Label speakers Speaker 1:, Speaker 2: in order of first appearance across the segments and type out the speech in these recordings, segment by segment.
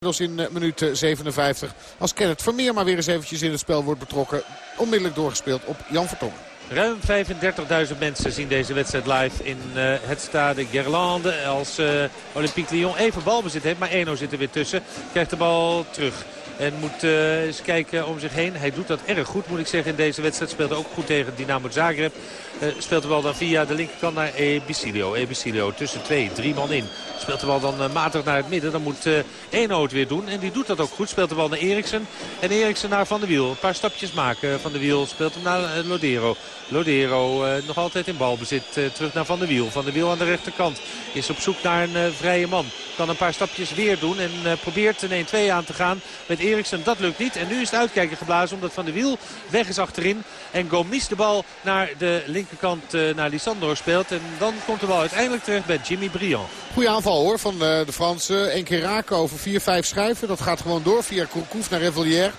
Speaker 1: in minuut 57. Als Kenneth Vermeer maar weer eens eventjes in het spel wordt betrokken. Onmiddellijk doorgespeeld op Jan Vertongen.
Speaker 2: Ruim 35.000 mensen zien deze wedstrijd live in uh, het stade Gerlande. Als uh, Olympique Lyon even balbezit heeft, maar Eno zit er weer tussen. Krijgt de bal terug. En moet uh, eens kijken om zich heen. Hij doet dat erg goed moet ik zeggen in deze wedstrijd. Speelde ook goed tegen Dynamo Zagreb. Uh, speelt de bal dan via de linkerkant naar Ebicilio. Ebicilio tussen twee, drie man in. Speelt de bal dan uh, matig naar het midden. Dan moet uh, Eno het weer doen. En die doet dat ook goed. Speelt de bal naar Eriksen. En Eriksen naar Van der Wiel. Een paar stapjes maken. Van der Wiel speelt hem naar Lodero. Lodero nog altijd in balbezit. terug naar Van der Wiel. Van der Wiel aan de rechterkant. Is op zoek naar een vrije man. Kan een paar stapjes weer doen. En probeert een 1-2 aan te gaan met Eriksen. Dat lukt niet. En nu is het uitkijken geblazen omdat Van der Wiel weg is achterin. En Gomis de bal naar de linkerkant naar Lisandro speelt. En dan komt de bal uiteindelijk terecht bij Jimmy Briand.
Speaker 1: Goeie aanval hoor van de Fransen. Eén keer raken over 4-5 schijven. Dat gaat gewoon door via Courcouf naar Revelier.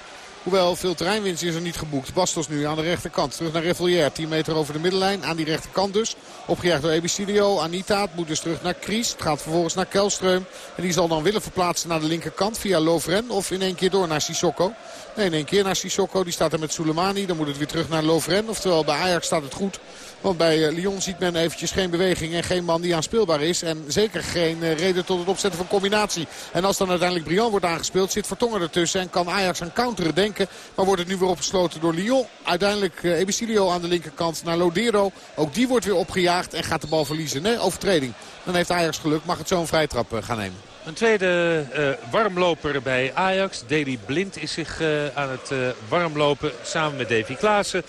Speaker 1: Hoewel veel terreinwinst is er niet geboekt. Bastos nu aan de rechterkant. Terug naar Revelier. 10 meter over de middenlijn. Aan die rechterkant dus. Opgejaagd door Ebicidio. Anita moet dus terug naar Kries. Het gaat vervolgens naar Kelström. En die zal dan willen verplaatsen naar de linkerkant via Lovren. Of in één keer door naar Sissoko. Nee, in één keer naar Sissoko. Die staat er met Soleimani. Dan moet het weer terug naar Lovren. Oftewel bij Ajax staat het goed. Want bij eh, Lyon ziet men eventjes geen beweging en geen man die aanspeelbaar is. En zeker geen eh, reden tot het opzetten van combinatie. En als dan uiteindelijk Briand wordt aangespeeld zit Vertongen ertussen. En kan Ajax aan counteren denken. Maar wordt het nu weer opgesloten door Lyon. Uiteindelijk uh, Ebicilio aan de linkerkant naar Lodero. Ook die wordt weer opgejaagd en gaat de bal verliezen. Nee, overtreding. Dan heeft Ajax geluk. Mag het zo een vrijtrap gaan nemen.
Speaker 2: Een tweede warmloper bij Ajax. Deli Blind is zich aan het warmlopen samen met Davy Klaassen.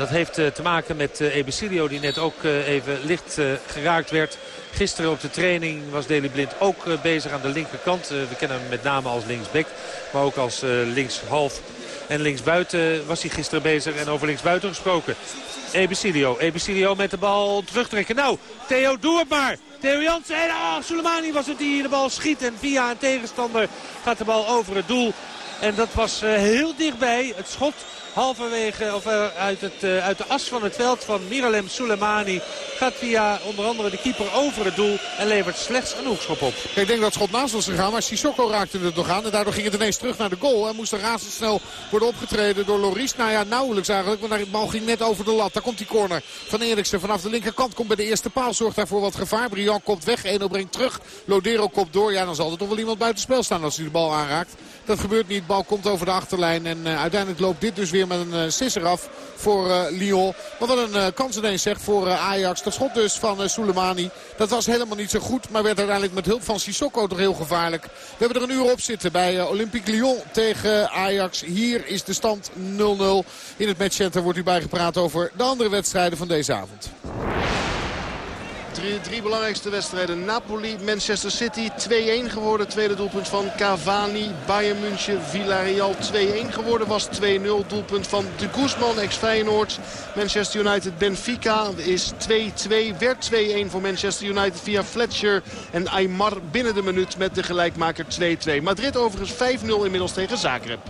Speaker 2: Dat heeft uh, te maken met uh, Ebicilio die net ook uh, even licht geraakt werd. Gisteren op de training was Deli Blind ook bezig aan de linkerkant. we kennen hem met name als linksback, maar ook als linkshalf. En linksbuiten was hij gisteren bezig en over linksbuiten gesproken. Ebicilio, Ebicilio met de bal terugtrekken. Nou, Theo, doe het maar. Theo Jansen en ah, Soleimani was het die de bal schiet. En via een tegenstander gaat de bal over het doel. En dat was heel dichtbij. Het schot halverwege of uh, uit, het, uh, uit de as van het veld van Miralem Soleimani. Gaat via onder andere de keeper over het doel en levert slechts een hoekschop op.
Speaker 1: Ik denk dat het schot naast was gegaan, maar Sissoko raakte het nog aan. En daardoor ging het ineens terug naar de goal. En moest er razendsnel worden opgetreden door Loris. Nou ja, nauwelijks eigenlijk, want de bal ging net over de lat. Daar komt die corner van Eriksen vanaf de linkerkant. Komt bij de eerste paal, zorgt daarvoor wat gevaar. Brian komt weg, 1 brengt terug. Lodero komt door. Ja, dan zal er toch wel iemand buiten spel staan als hij de bal aanraakt. Dat gebeurt niet. Bal komt over de achterlijn. En uh, uiteindelijk loopt dit dus weer met een uh, sisser af voor uh, Lyon. Maar wat een uh, kans ineens zegt voor Ajax. Dat schot dus van Soleimani. Dat was helemaal niet zo goed. Maar werd uiteindelijk met hulp van Sissoko toch heel gevaarlijk. We hebben er een uur op zitten bij Olympique Lyon tegen Ajax. Hier is de stand 0-0. In het matchcenter wordt u bijgepraat over de andere wedstrijden van deze avond.
Speaker 3: Drie, drie, belangrijkste wedstrijden. Napoli, Manchester City 2-1 geworden. Tweede doelpunt van Cavani. Bayern München, Villarreal 2-1 geworden. Was 2-0. Doelpunt van de Guzman, ex-Feyenoord. Manchester United, Benfica is 2-2. Werd 2-1 voor Manchester United via Fletcher en Aymar binnen de minuut met de gelijkmaker 2-2. Madrid overigens 5-0 inmiddels tegen Zagreb.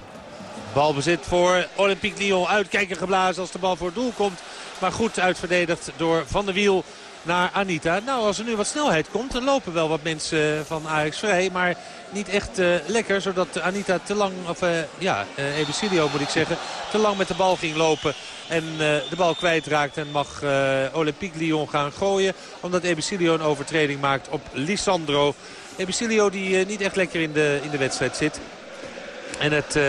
Speaker 2: Balbezit voor Olympique Lyon. Uitkijken geblazen als de bal voor het doel komt. Maar goed uitverdedigd door Van der Wiel naar Anita. Nou, als er nu wat snelheid komt, dan lopen wel wat mensen van Ajax vrij. Maar niet echt uh, lekker, zodat Anita te lang, of uh, ja, uh, Ebicilio moet ik zeggen, te lang met de bal ging lopen. En de bal kwijtraakt en mag Olympique Lyon gaan gooien. Omdat Ebicilio een overtreding maakt op Lisandro. Ebicilio die niet echt lekker in de, in de wedstrijd zit. En het uh,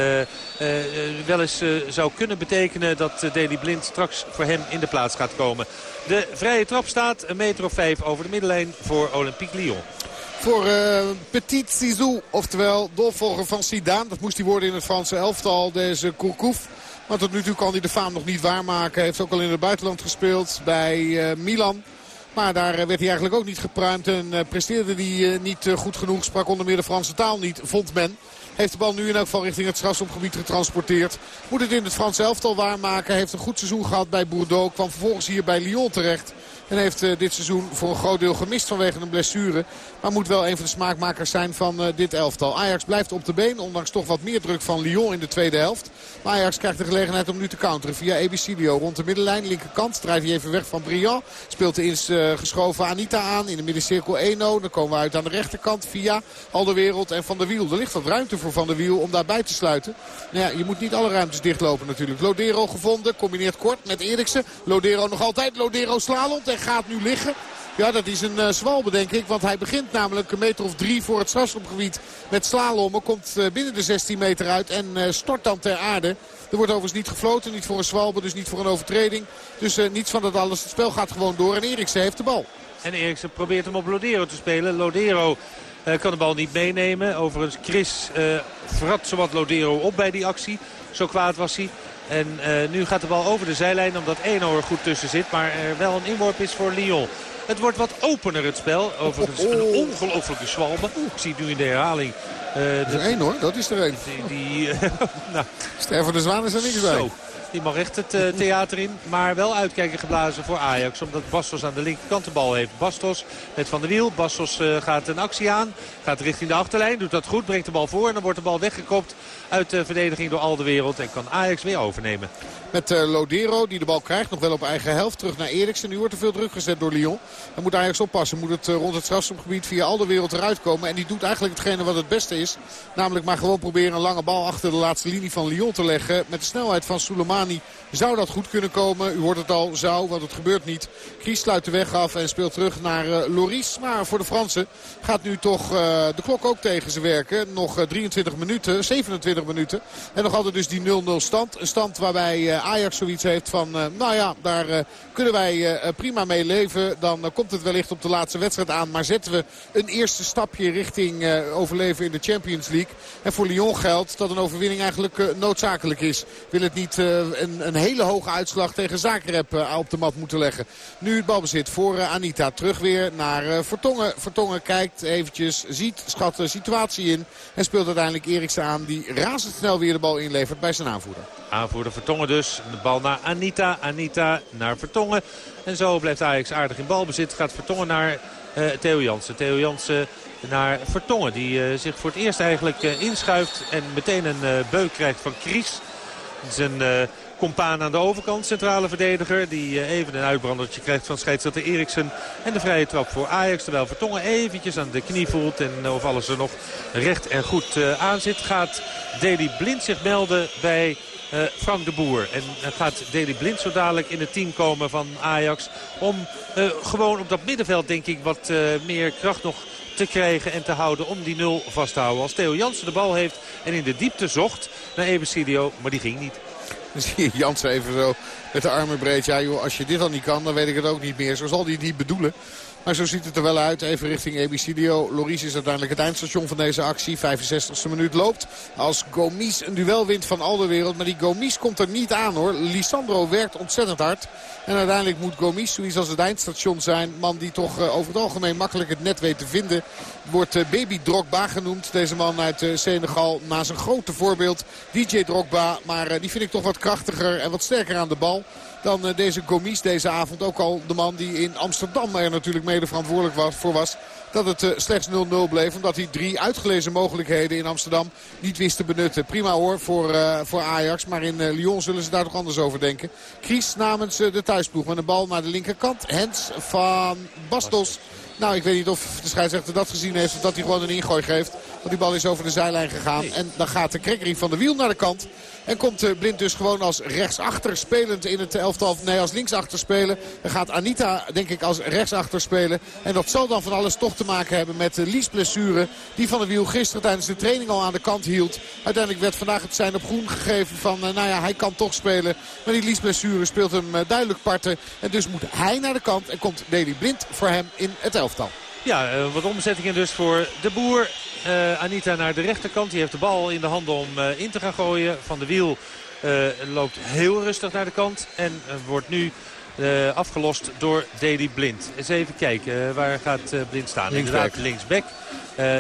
Speaker 2: wel eens uh, zou kunnen betekenen dat Deli Blind straks voor hem in de plaats gaat komen. De vrije trap staat een meter of vijf over de middenlijn voor Olympique Lyon.
Speaker 1: Voor Petit Zizou, oftewel de van Zidane. Dat moest hij worden in het Franse elftal, deze Courcouf. Maar tot nu toe kan hij de faam nog niet waarmaken. Heeft ook al in het buitenland gespeeld bij Milan. Maar daar werd hij eigenlijk ook niet gepruimd en presteerde hij niet goed genoeg. Sprak onder meer de Franse taal niet, vond men. Heeft de bal nu in elk geval richting het strafschopgebied getransporteerd. Moet het in het Franse elftal waarmaken. Heeft een goed seizoen gehad bij Bordeaux. Kwam vervolgens hier bij Lyon terecht. En heeft uh, dit seizoen voor een groot deel gemist vanwege een blessure. Maar moet wel een van de smaakmakers zijn van uh, dit elftal. Ajax blijft op de been. Ondanks toch wat meer druk van Lyon in de tweede helft. Maar Ajax krijgt de gelegenheid om nu te counteren via Ebicilio. Rond de middenlijn, linkerkant. Draait hij even weg van Briand. Speelt de ins uh, geschoven Anita aan. In de middencirkel 1-0. Dan komen we uit aan de rechterkant via Alderwereld en Van der Wiel. Er ligt wat ruimte voor Van der Wiel om daarbij te sluiten. Nou ja, je moet niet alle ruimtes dichtlopen natuurlijk. Lodero gevonden. Combineert kort met Eriksen. Lodero nog altijd. Lodero slalomt en gaat nu liggen. Ja, dat is een uh, zwalbe denk ik. Want hij begint namelijk een meter of drie voor het strafschopgebied met slalommen. Komt uh, binnen de 16 meter uit en uh, stort dan ter aarde. Er wordt overigens niet gefloten. Niet voor een zwalbe, dus niet voor een overtreding. Dus niets van dat alles. Het spel gaat gewoon door en Eriksen heeft de bal.
Speaker 2: En Eriksen probeert hem op Lodero te spelen. Lodero kan de bal niet meenemen. Overigens Chris vrat zowat Lodero op bij die actie. Zo kwaad was hij. En nu gaat de bal over de zijlijn omdat Eno er goed tussen zit. Maar er wel een inworp is voor Lyon. Het wordt wat opener het spel. Overigens een ongelofelijke zwalbe. Ik zie nu in de herhaling.
Speaker 1: Uh, dat is er één hoor, dat is er één.
Speaker 2: Die, die,
Speaker 1: nou. Sterven de Zwaan is er niks bij.
Speaker 2: Zo. Die mag echt het uh, theater in. Maar wel uitkijken geblazen voor Ajax. Omdat Bastos aan de linkerkant de bal heeft. Bastos met Van der Wiel. Bastos uh, gaat een actie aan. Gaat richting de achterlijn. Doet dat goed. Brengt de bal voor. En dan wordt de bal weggekopt uit de verdediging door al de wereld. En kan Ajax weer overnemen.
Speaker 1: Met uh, Lodero die de bal krijgt. Nog wel op eigen helft. Terug naar Eriksen. Nu wordt er veel druk gezet door Lyon. Dan moet Ajax oppassen. Moet het rond het strafschopgebied via al de wereld eruit komen. En die doet eigenlijk hetgene wat het beste is. Namelijk maar gewoon proberen een lange bal achter de laatste linie van Lyon te leggen. Met de snelheid van Zou dat goed kunnen komen. U hoort het al, zou, want het gebeurt niet. Kries sluit de weg af en speelt terug naar uh, Loris. Maar voor de Fransen gaat nu toch de klok ook tegen ze werken. Nog 23 minuten, 27 minuten. En nog altijd dus die 0-0 stand. Een stand waarbij Ajax zoiets heeft van, nou ja, daar kunnen wij prima mee leven. Dan komt het wellicht op de laatste wedstrijd aan. Maar zetten we een eerste stapje richting overleven in de Champions League. En voor Lyon geldt dat een overwinning eigenlijk noodzakelijk is. Wil het niet een, een, hele hoge uitslag tegen Zagreb op de mat moeten leggen. Nu het balbezit voor Anita. Terug weer naar Vertongen. Vertongen kijkt eventjes, ziet, schat de situatie in. En speelt uiteindelijk Eriksen aan die razendsnel weer de bal inlevert bij zijn aanvoerder.
Speaker 2: Aanvoerder Vertongen dus. De bal naar Anita. Anita naar Vertongen. En zo blijft Ajax aardig in balbezit. Gaat Vertongen naar Theo Jansen. Theo Jansen naar Vertongen. Die zich voor het eerst eigenlijk inschuift. En meteen een beuk krijgt van Kries. Zijn compaan aan de overkant. Centrale verdediger. Die even een uitbrandertje krijgt van scheidsrechter Eriksen. En de vrije trap voor Ajax. Terwijl Vertongen eventjes aan de knie voelt. En of alles er nog recht en goed aan zit. Gaat Deli Blind zich melden bij... Uh, Frank de Boer. En uh, gaat Deli Blind zo dadelijk in het team komen van Ajax. Om uh, gewoon op dat middenveld denk ik wat meer kracht nog te krijgen en te houden om die nul vast te houden. Als Theo Jansen de bal heeft en in de diepte zocht naar Ebesilio, maar die ging niet.
Speaker 1: Dan zie je Jansen even zo met de armen breed. Ja joh, als je dit al niet kan, dan weet ik het ook niet meer. Zo zal hij het niet bedoelen. Maar zo ziet het er wel uit. Even richting Ebicidio. Loris is uiteindelijk het eindstation van deze actie. 65e minuut loopt. Als Gomis een duel wint van al de wereld. Maar die Gomis komt er niet aan hoor. Lisandro werkt ontzettend hard. En uiteindelijk moet Gomis, zoiets als het eindstation zijn. Man die toch uh, over het algemeen makkelijk het net weet te vinden. Wordt uh, Baby Drogba genoemd. Deze man uit uh, Senegal. Na zijn grote voorbeeld DJ Drogba. Maar die vind ik toch wat krachtiger en wat sterker aan de bal dan uh, deze Gomis deze avond. Ook al de man die in Amsterdam er natuurlijk mede verantwoordelijk was, voor was. Dat het uh, slechts 0-0 bleef. Omdat hij drie uitgelezen mogelijkheden in Amsterdam niet wist te benutten. Prima hoor voor, uh, voor Ajax. Maar in Lyon zullen ze daar toch anders over denken. Kries namens de thuisploeg met een bal naar de linkerkant. Hens van Bastos. Nou, ik weet niet of de scheidsrechter dat gezien heeft. Of dat hij gewoon een ingooi geeft. Want die bal is over de zijlijn gegaan. En dan gaat de krekkerie van de wiel naar de kant. En komt Blind dus gewoon als rechtsachter spelend in het elftal. Nee, als linksachter spelen. Dan gaat Anita denk ik als rechtsachter spelen. En dat zal dan van alles toch te maken hebben met Lies blessure. Die van de wiel gisteren tijdens de training al aan de kant hield. Uiteindelijk werd vandaag het zijn op groen gegeven van nou ja, hij kan toch spelen. Maar die Lies blessure speelt hem duidelijk parten. En dus moet hij naar de kant en komt Deli Blind voor hem in het elftal.
Speaker 2: Ja, uh, wat omzettingen dus voor de boer. Uh, Anita naar de rechterkant. Die heeft de bal in de handen om uh, in te gaan gooien. Van de Wiel loopt heel rustig naar de kant. En wordt nu afgelost door Deli Blind. Eens even kijken, waar gaat Blind staan?
Speaker 1: Linksback.
Speaker 2: Inderdaad, linksback.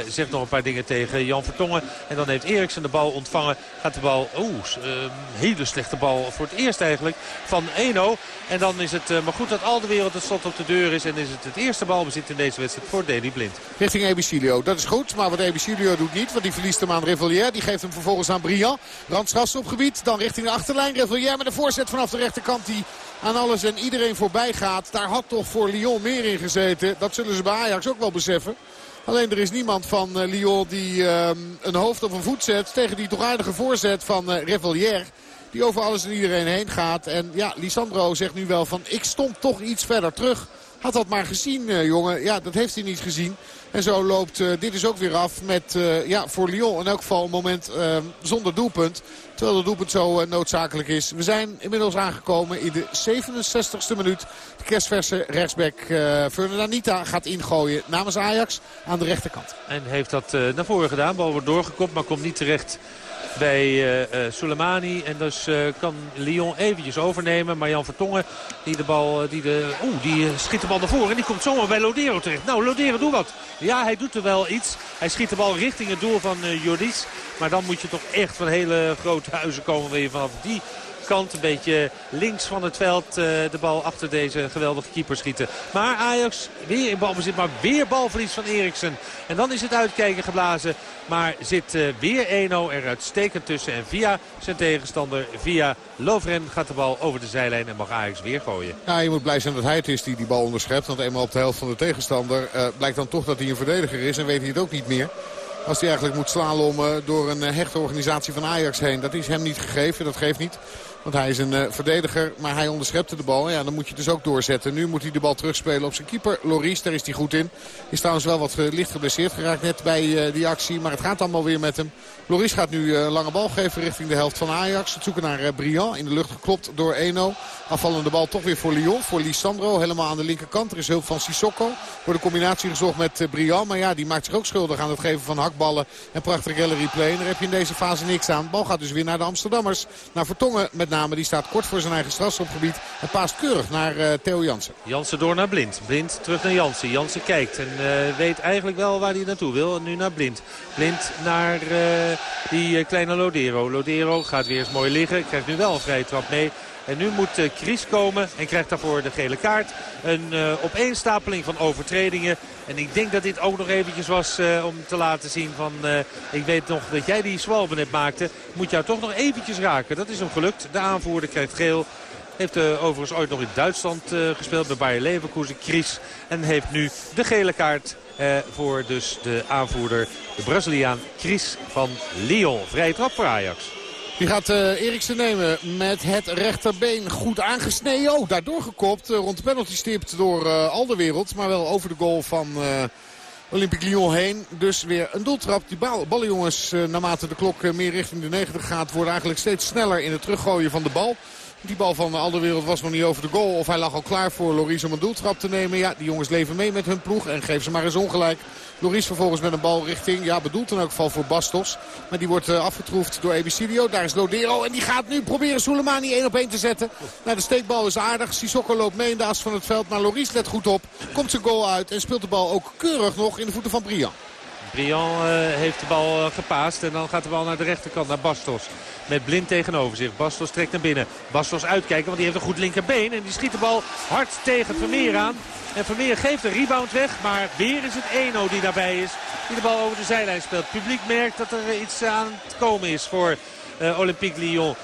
Speaker 2: Zegt nog een paar dingen tegen Jan Vertongen. En dan heeft Eriksen de bal ontvangen. Gaat de bal, oeh, een hele slechte bal voor het eerst eigenlijk van Eno. En dan is het maar goed dat al de wereld het slot op de deur is. En is het het eerste balbezit in deze wedstrijd voor Deli Blind.
Speaker 1: Richting Ebicilio, dat is goed. Maar wat Ebicilio doet niet, want die verliest hem aan Revolier. Die geeft hem vervolgens aan Briand. op gebied, dan richting de achterlijn. Revolier met een voorzet vanaf de rechterkant die aan alles en iedereen voorbij gaat. Daar had toch voor Lyon meer in gezeten. Dat zullen ze bij Ajax ook wel beseffen. Alleen er is niemand van uh, Lyon die uh, een hoofd of een voet zet tegen die toch aardige voorzet van uh. Die over alles en iedereen heen gaat. En ja, Lisandro zegt nu wel van ik stond toch iets verder terug. Had dat maar gezien, uh, jongen. Ja, dat heeft hij niet gezien. En zo loopt uh, dit is ook weer af met uh, ja, voor Lyon in elk geval een moment uh, zonder doelpunt. Terwijl de doelpunt zo noodzakelijk is. We zijn inmiddels aangekomen in de 67ste minuut. De kerstverse rechtsback Anita gaat ingooien namens Ajax aan de rechterkant.
Speaker 2: En heeft dat naar voren gedaan. Bal wordt doorgekopt, maar komt niet terecht bij uh, uh, Soleimani. En dus uh, kan Lyon eventjes overnemen. Maar Jan Vertongen, die de bal, die de, oeh, die schiet de bal naar voren. En die komt zomaar bij Lodero terecht. Nou, Lodero, doe wat. Ja, hij doet er wel iets. Hij schiet de bal richting het doel van Jordis. Maar dan moet je toch echt van hele grote huizen komen. Wil je vanaf die kant. Een beetje links van het veld uh, de bal achter deze geweldige keeper schieten. Maar Ajax weer in balbezit, maar weer balverlies van Eriksen. En dan is het uitkijken geblazen. Maar zit uh, weer 1-0 er uitstekend tussen. En via zijn tegenstander, via Lovren, gaat de bal over de zijlijn en mag Ajax weer gooien.
Speaker 1: Ja, je moet blij zijn dat hij het is die die bal onderschept. Want eenmaal op de helft van de tegenstander uh, blijkt dan toch dat hij een verdediger is. En weet hij het ook niet meer. Als hij eigenlijk moet slalommen door een hechte organisatie van Ajax heen. Dat is hem niet gegeven, dat geeft niet. Want hij is een uh, verdediger, maar hij onderschepte de bal. Ja, dan moet je dus ook doorzetten. Nu moet hij de bal terugspelen op zijn keeper. Loris, daar is hij goed in. Is trouwens wel wat uh, licht geblesseerd geraakt net bij uh, die actie. Maar het gaat allemaal weer met hem. Loris gaat nu een lange bal geven richting de helft van Ajax. Het zoeken naar Briand. In de lucht geklopt door Eno. Afvallende bal toch weer voor Lyon. Voor Lisandro. Helemaal aan de linkerkant. Er is hulp van Sissoko. Voor de combinatie gezocht met Briand. Maar ja, die maakt zich ook schuldig aan het geven van hakballen. En prachtige gallery play. En daar heb je in deze fase niks aan. De bal gaat dus weer naar de Amsterdammers. Naar Vertongen met Die staat kort voor zijn eigen strafschopgebied. En paast keurig naar uh, Theo Jansen.
Speaker 2: Jansen door naar Blind. Blind terug naar Jansen. Jansen kijkt en uh, weet eigenlijk wel waar hij naartoe wil. En nu naar Blind. Blind naar uh, die kleine Lodero. Lodero gaat weer eens mooi liggen. Krijgt nu wel een vrije trap mee. En nu moet uh, Kries komen en krijgt daarvoor de gele kaart. Een uh, opeenstapeling van overtredingen. En ik denk dat dit ook nog eventjes was uh, om te laten zien van... ik weet nog dat jij die zwalbe net maakte. Moet jou toch nog eventjes raken. Dat is hem gelukt. De aanvoerder krijgt geel. Heeft uh, overigens ooit nog in Duitsland gespeeld bij Bayer Leverkusen, Kries. En heeft nu de gele kaart voor dus de aanvoerder, de Braziliaan Kries van Lyon. Vrije trap voor Ajax.
Speaker 1: Die gaat uh, Eriksen nemen met het rechterbeen goed aangesneden. Oh, daardoor gekopt. Uh, rond de penalty stipt door uh, Alderwereld. Maar wel over de goal van Olympique Lyon heen. Dus weer een doeltrap. Die bal, ballenjongens, naarmate de klok meer richting de 90 gaat... worden eigenlijk steeds sneller in het teruggooien van de bal. Die bal van Alderwereld was nog niet over de goal. Of hij lag al klaar voor Loris om een doeltrap te nemen. Ja, die jongens leven mee met hun ploeg. En geven ze maar eens ongelijk. Loris vervolgens met een bal richting, ja bedoeld in elk geval voor Bastos. Maar die wordt uh, afgetroefd door Ebicidio. Daar is Lodero en die gaat nu proberen Soleimani 1 op 1 te zetten. Nou, de steekbal is aardig. Sissoko loopt mee in de as van het veld. Maar Loris let goed op. Komt zijn goal uit en speelt de bal ook keurig nog in de voeten van Brian.
Speaker 2: Briand uh, heeft de bal uh, gepaast en dan gaat de bal naar de rechterkant, naar Bastos. Met Blind tegenover zich. Bastos trekt naar binnen. Bastos uitkijken, want die heeft een goed linkerbeen. En die schiet de bal hard tegen Vermeer aan. En Vermeer geeft de rebound weg. Maar weer is het Eno die daarbij is. Die de bal over de zijlijn speelt. Het publiek merkt dat er iets aan het komen is voor uh, Olympique Lyon.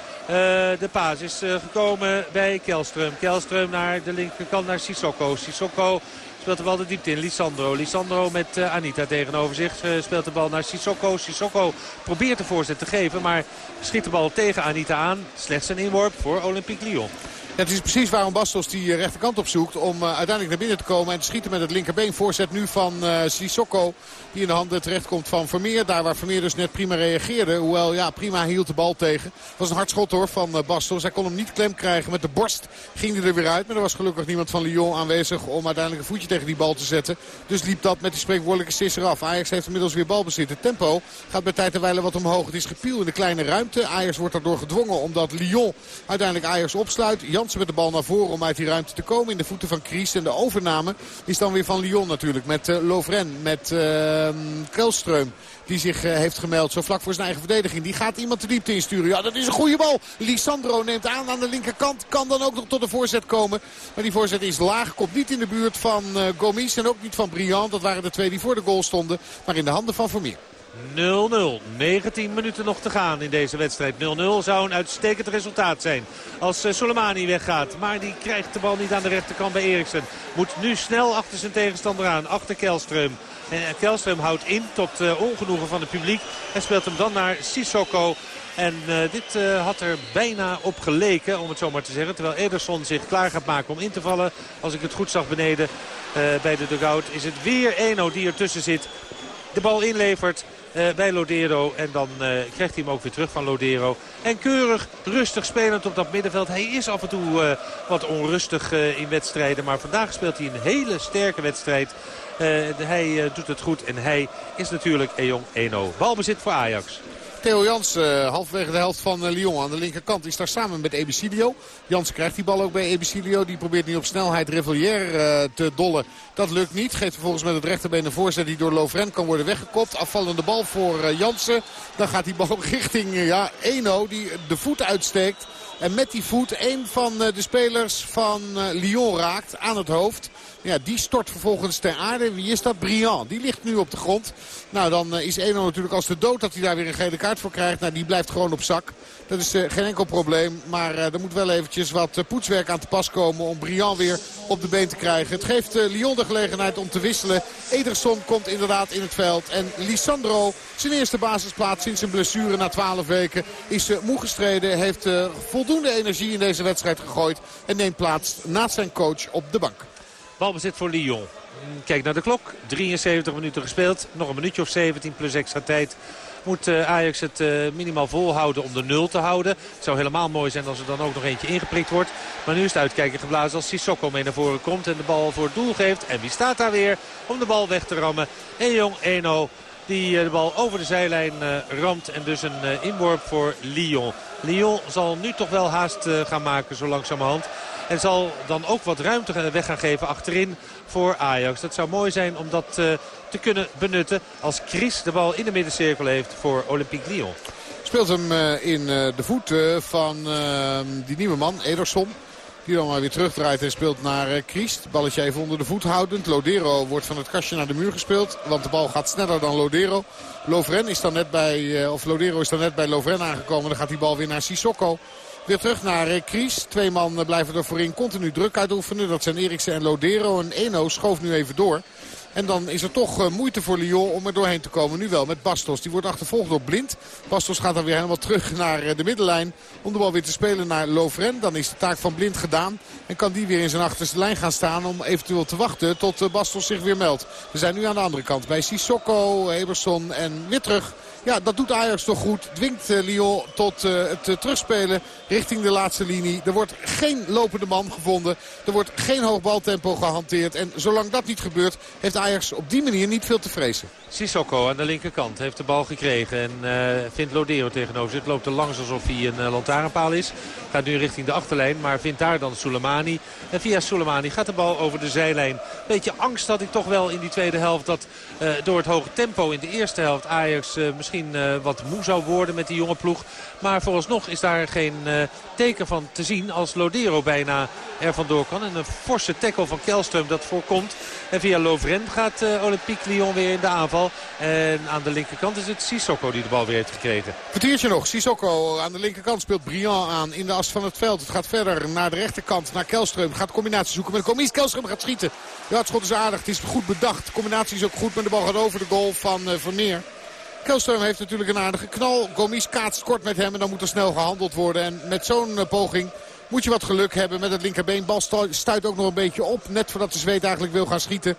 Speaker 2: De paas is gekomen bij Kelström. Kelström naar de linkerkant naar Sissoko. Sissoko speelt de bal de diepte in. Lisandro. Lisandro met uh, Anita tegenover zich. speelt de bal naar Sissoko. Sissoko probeert de voorzet te geven. Maar schiet de bal tegen Anita aan. Slechts een inworp voor Olympique Lyon
Speaker 1: het is precies waarom Bastos die eh, rechterkant opzoekt om uh, uiteindelijk naar binnen te komen en te schieten met het linkerbeen. Voorzet nu van uh, Sissoko die in de handen terechtkomt van Vermeer. Daar waar Vermeer dus net prima reageerde. Hoewel ja, prima hield de bal tegen. Het was een hard schot hoor van Bastos. Hij kon hem niet klem krijgen. Met de borst ging hij er weer uit. Maar er was gelukkig niemand van Lyon aanwezig om uiteindelijk een voetje tegen die bal te zetten. Dus liep dat met die spreekwoordelijke sisser af. Ajax heeft inmiddels weer balbezit. Het tempo gaat bij tijd en wijle wat omhoog. Het is gepiel in de kleine ruimte. Ajax wordt daardoor gedwongen omdat Lyon uiteindelijk Ajax opsluit. Jan Jansen met de bal naar voren om uit die ruimte te komen. In de voeten van Kries. En de overname is dan weer van Lyon natuurlijk. Met uh, Lovren, met uh. Die zich uh, heeft gemeld zo vlak voor zijn eigen verdediging. Die gaat iemand de diepte insturen. Ja, dat is een goede bal. Lisandro neemt aan aan de linkerkant. Kan dan ook nog tot de voorzet komen. Maar die voorzet is laag. Komt niet in de buurt van uh, Gomis en ook niet van Briand. Dat waren de twee die voor de goal stonden. Maar in de handen van Vermeer.
Speaker 2: 0-0. 19 minuten nog te gaan in deze wedstrijd. 0-0 zou een uitstekend resultaat zijn als uh, Soleimani weggaat. Maar die krijgt de bal niet aan de rechterkant bij Eriksen. Moet nu snel achter zijn tegenstander aan. Achter Kelström. En Kelström houdt in tot uh, ongenoegen van het publiek. En speelt hem dan naar Sissoko. En dit had er bijna op geleken, om het zo maar te zeggen. Terwijl Ederson zich klaar gaat maken om in te vallen. Als ik het goed zag beneden bij de dugout is het weer Eno die ertussen zit. De bal inlevert bij Lodero. En dan uh, krijgt hij hem ook weer terug van Lodero. En keurig rustig spelend op dat middenveld. Hij is af en toe uh, wat onrustig in wedstrijden. Maar vandaag speelt hij een hele sterke wedstrijd. hij doet het goed en hij is natuurlijk Ejong Eno. Balbezit voor Ajax.
Speaker 1: Theo Jans, uh, halverwege de helft van uh, Lyon aan de linkerkant. is daar samen met Ebicilio. Jans krijgt die bal ook bij Ebicilio. Die probeert nu op snelheid Revelier uh, te dollen. Dat lukt niet. Geeft vervolgens met het rechterbeen een voorzet die door Lovren kan worden weggekopt. Afvallende bal voor Jansen. Dan gaat die bal richting ja, Eno die de voet uitsteekt. En met die voet een van de spelers van Lyon raakt aan het hoofd. Ja, die stort vervolgens ter aarde. Wie is dat? Briand. Die ligt nu op de grond. Nou, dan is Eno natuurlijk als de dood dat hij daar weer een gele kaart voor krijgt. Nou, die blijft gewoon op zak. Dat is uh, geen enkel probleem. Maar uh, er moet wel eventjes wat poetswerk aan te pas komen om Briand weer op de been te krijgen. Het geeft Lyon de gelegenheid om te wisselen. Ederson komt inderdaad in het veld. En Lisandro, zijn eerste basisplaats sinds zijn blessure na 12 weken, is moe gestreden. Heeft voldoende energie in deze wedstrijd gegooid. En neemt plaats naast zijn coach op de bank.
Speaker 2: Balbezit voor Lyon. Kijk naar de klok. 73 minuten gespeeld. Nog een minuutje of 17 plus extra tijd. Moet Ajax het minimaal volhouden om de nul te houden. Het zou helemaal mooi zijn als er dan ook nog eentje ingeprikt wordt. Maar nu is het uitkijken geblazen als Sissoko mee naar voren komt. En de bal voor het doel geeft. En wie staat daar weer om de bal weg te rammen? Ejong Eno. Die de bal over de zijlijn ramt. En dus een inworp voor Lyon. Lyon zal nu toch wel haast gaan maken zo langzamerhand. En zal dan ook wat ruimte weg gaan geven achterin voor Ajax. Dat zou mooi zijn om dat uh, te kunnen benutten als Chris de bal in de middencirkel heeft voor Olympique Lyon.
Speaker 1: Speelt hem uh, in uh, de voet van die nieuwe man, Ederson. Die dan maar weer terugdraait en speelt naar Kriest. Balletje even onder de voet houdend. Lodero wordt van het kastje naar de muur gespeeld. Want de bal gaat sneller dan Lodero. Lovren is dan net bij, of Lodero is dan net bij Lovren aangekomen. Dan gaat die bal weer naar Sissoko. Weer terug naar Kries. Twee man blijven er voorin continu druk uitoefenen. Dat zijn Eriksen en Lodero. En Eno schoof nu even door. En dan is er toch uh, moeite voor Lyon om er doorheen te komen. Nu wel met Bastos. Die wordt achtervolgd door Blind. Bastos gaat dan weer helemaal terug naar de middenlijn. Om de bal weer te spelen naar Lovren. Dan is de taak van Blind gedaan. En kan die weer in zijn achterste lijn gaan staan om eventueel te wachten tot Bastos zich weer meldt. We zijn nu aan de andere kant bij Sissoko, Eberson en weer terug. Ja, dat doet Ajax toch goed. Dwingt uh, Lyon tot uh, het uh, terugspelen richting de laatste linie. Er wordt geen lopende man gevonden. Er wordt geen hoog baltempo gehanteerd. En zolang dat niet gebeurt, heeft Ajax op die manier niet veel te vrezen.
Speaker 2: Sissoko aan de linkerkant heeft de bal gekregen en vindt Lodero tegenover zich. Loopt er langs alsof hij een uh, lantaarnpaal is. Gaat nu richting de achterlijn, maar vindt daar dan Soleimani. En via Soleimani gaat de bal over de zijlijn. Beetje angst had ik toch wel in die tweede helft. Dat door het hoge tempo in de eerste helft Ajax misschien wat moe zou worden met die jonge ploeg. Maar vooralsnog is daar geen teken van te zien als Lodero bijna er vandoor kan. En een forse tackle van Kelström dat voorkomt. En via Lovren gaat Olympique Lyon weer in de aanval. En aan de linkerkant is het Sissoko die de bal weer heeft gekregen.
Speaker 1: Kwartiertje nog. Sissoko aan de linkerkant speelt Briand aan in de as van het veld. Het gaat verder naar de rechterkant, naar Kelström. Gaat combinatie zoeken met Comis. Kelström gaat schieten. Ja, het schot is aardig. Het is goed bedacht. De combinatie is ook goed, maar de bal gaat over de goal van uh, Vermeer. Kelström heeft natuurlijk een aardige knal. Gomis kaatst kort met hem en dan moet er snel gehandeld worden. En met zo'n uh, poging moet je wat geluk hebben met het linkerbeen. Bal stuit ook nog een beetje op. Net voordat de Zweed eigenlijk wil gaan schieten.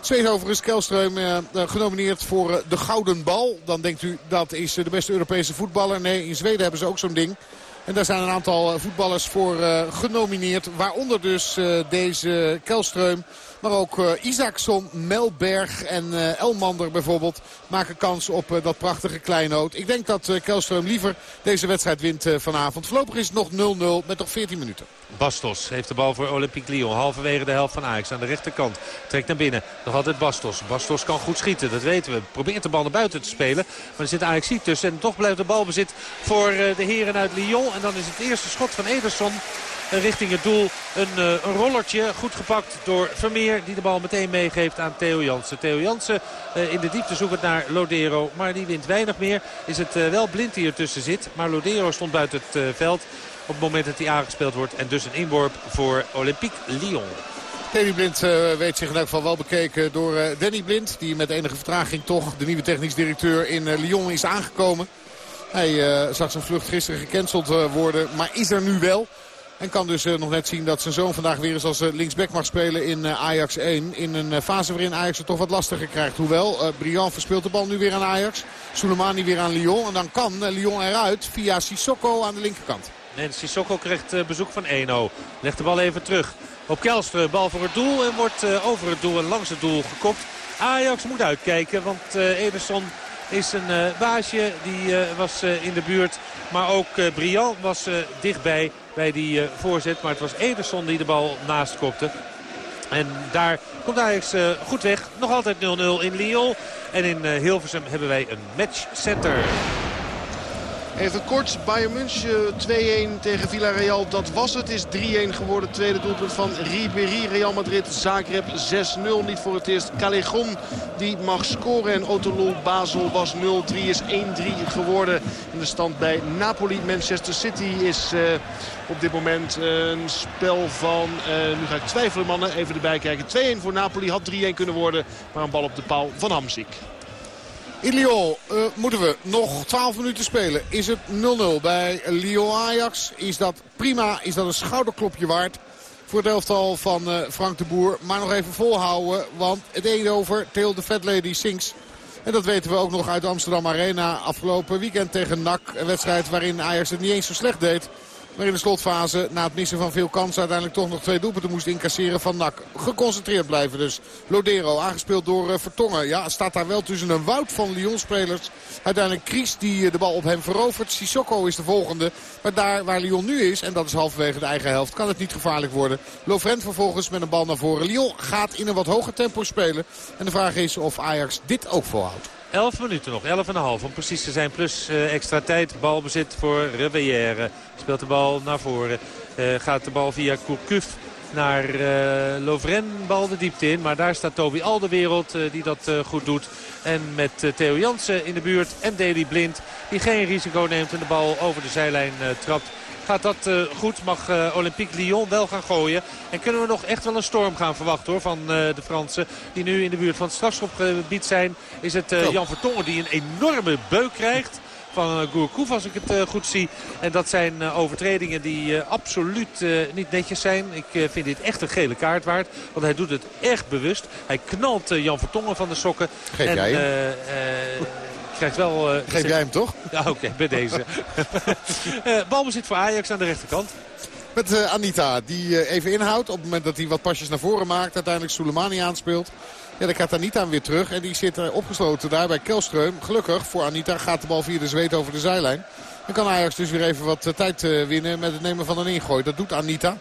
Speaker 1: Zweed overigens Kelström uh, genomineerd voor uh, de Gouden Bal. Dan denkt u dat is de beste Europese voetballer. Nee, in Zweden hebben ze ook zo'n ding. En daar zijn een aantal voetballers voor genomineerd. Waaronder dus deze Kelstreum. Maar ook uh, Isaacson, Melberg en uh, Elmander bijvoorbeeld maken kans op uh, dat prachtige kleinoot. Ik denk dat uh, Kelström liever deze wedstrijd wint vanavond. Voorlopig is het nog 0-0 met nog 14 minuten.
Speaker 2: Bastos heeft de bal voor Olympique Lyon. Halverwege de helft van Ajax aan de rechterkant. Trekt naar binnen. Nog altijd Bastos. Bastos kan goed schieten, dat weten we. Probeert de bal naar buiten te spelen. Maar er zit Ajax tussen. En toch blijft de balbezit voor de heren uit Lyon. En dan is het eerste schot van Ederson richting het doel. Een, uh, een rollertje goed gepakt door Vermeer. Die de bal meteen meegeeft aan Theo Jansen. Theo Jansen uh, in de diepte zoekt naar Lodero. Maar die wint weinig meer. Is het uh, wel blind die ertussen zit. Maar Lodero stond buiten het veld op het moment dat hij aangespeeld wordt. En dus een inworp voor Olympique Lyon.
Speaker 1: Danny Blind weet zich in elk geval wel bekeken door Danny Blind. Die met enige vertraging toch de nieuwe technisch directeur in Lyon is aangekomen. Hij zag zijn vlucht gisteren gecanceld worden, maar is er nu wel. En kan dus uh, nog net zien dat zijn zoon vandaag weer eens als uh, linksback mag spelen in uh, Ajax 1. In een fase waarin Ajax het toch wat lastiger krijgt. Hoewel, Briand verspeelt de bal nu weer aan Ajax. Soleimani weer aan Lyon. En dan kan Lyon eruit via Sissoko aan de linkerkant.
Speaker 2: En Sissoko krijgt bezoek van Eno. Legt de bal even terug op Kelster. Bal voor het doel en wordt over het doel en langs het doel gekopt. Ajax moet uitkijken, want Ederson is een baasje. Die was in de buurt. Maar ook Briand was dichtbij bij die voorzet. Maar het was Ederson die de bal naast kopte. En daar komt Ajax goed weg. Nog altijd 0-0 in Lyon. En in Hilversum hebben wij een matchcenter.
Speaker 3: Even kort, Bayern München 2-1 tegen Villarreal. Dat was het. Is 3-1 geworden. Tweede doelpunt van Ribéry. Real Madrid, Zagreb 6-0. Niet voor het eerst. Callejon die mag scoren. En Otolol Basel was 0-3. Is 1-3 geworden. In de stand bij Napoli. Manchester City is uh, op dit moment een spel van... Uh, nu ga ik twijfelen mannen. Even erbij kijken. 2-1 voor Napoli. Had 3-1 kunnen worden. Maar een bal op de paal van Hamzik.
Speaker 1: In Lyon uh, moeten we nog 12 minuten spelen. Is het 0-0 bij Lyon-Ajax? Is dat prima? Is dat een schouderklopje waard? Voor het elftal van uh, Frank de Boer. Maar nog even volhouden. Want het een over Theo de Fat Lady Sinks. En dat weten we ook nog uit de Amsterdam Arena afgelopen weekend tegen NAC. Een wedstrijd waarin Ajax het niet eens zo slecht deed. Maar in de slotfase, na het missen van veel kansen, uiteindelijk toch nog twee doelpunten moest incasseren van NAC. Geconcentreerd blijven dus. Lodero, aangespeeld door uh, Vertongen. Ja, staat daar wel tussen een woud van Lyon-spelers. Uiteindelijk Kries die uh, de bal op hem verovert. Sissoko is de volgende. Maar daar waar Lyon nu is, en dat is halverwege de eigen helft, kan het niet gevaarlijk worden. Lovren vervolgens met een bal naar voren. Lyon gaat in een wat hoger tempo spelen. En de vraag is of Ajax dit ook volhoudt.
Speaker 2: 11 minuten nog, 11,5 om precies te zijn. Plus uh, extra tijd, balbezit voor Reveillère. Speelt de bal naar voren. Uh, gaat de bal via Courcuf naar uh, Lovren. Bal de diepte in. Maar daar staat Toby Alderwereld die dat goed doet. En met Theo Jansen in de buurt en Daley Blind. Die geen risico neemt en de bal over de zijlijn trapt. Gaat dat uh, goed, mag uh, Olympique Lyon wel gaan gooien. En kunnen we nog echt wel een storm gaan verwachten hoor, van uh, de Fransen. Die nu in de buurt van het strafschopgebied zijn. Is het Jan Vertongen die een enorme beuk krijgt van Gourcouf als ik het goed zie. En dat zijn overtredingen die absoluut niet netjes zijn. Ik vind dit echt een gele kaart waard. Want hij doet het echt bewust. Hij knalt Jan Vertongen van de sokken.
Speaker 1: Geef en, jij
Speaker 2: krijgt wel... Uh,
Speaker 1: Geef jij hem toch?
Speaker 2: Ja, oké, okay, bij deze. uh, balbezit voor Ajax aan de rechterkant.
Speaker 1: Met uh, Anita, die even inhoudt. Op het moment dat hij wat pasjes naar voren maakt. Uiteindelijk Soleimani aanspeelt. Ja, dan gaat Anita weer terug. En die zit opgesloten daar bij Kelstreum. Gelukkig voor Anita gaat de bal via de zweet over de zijlijn. Dan kan Ajax dus weer even wat tijd winnen met het nemen van een ingooi. Dat doet Anita.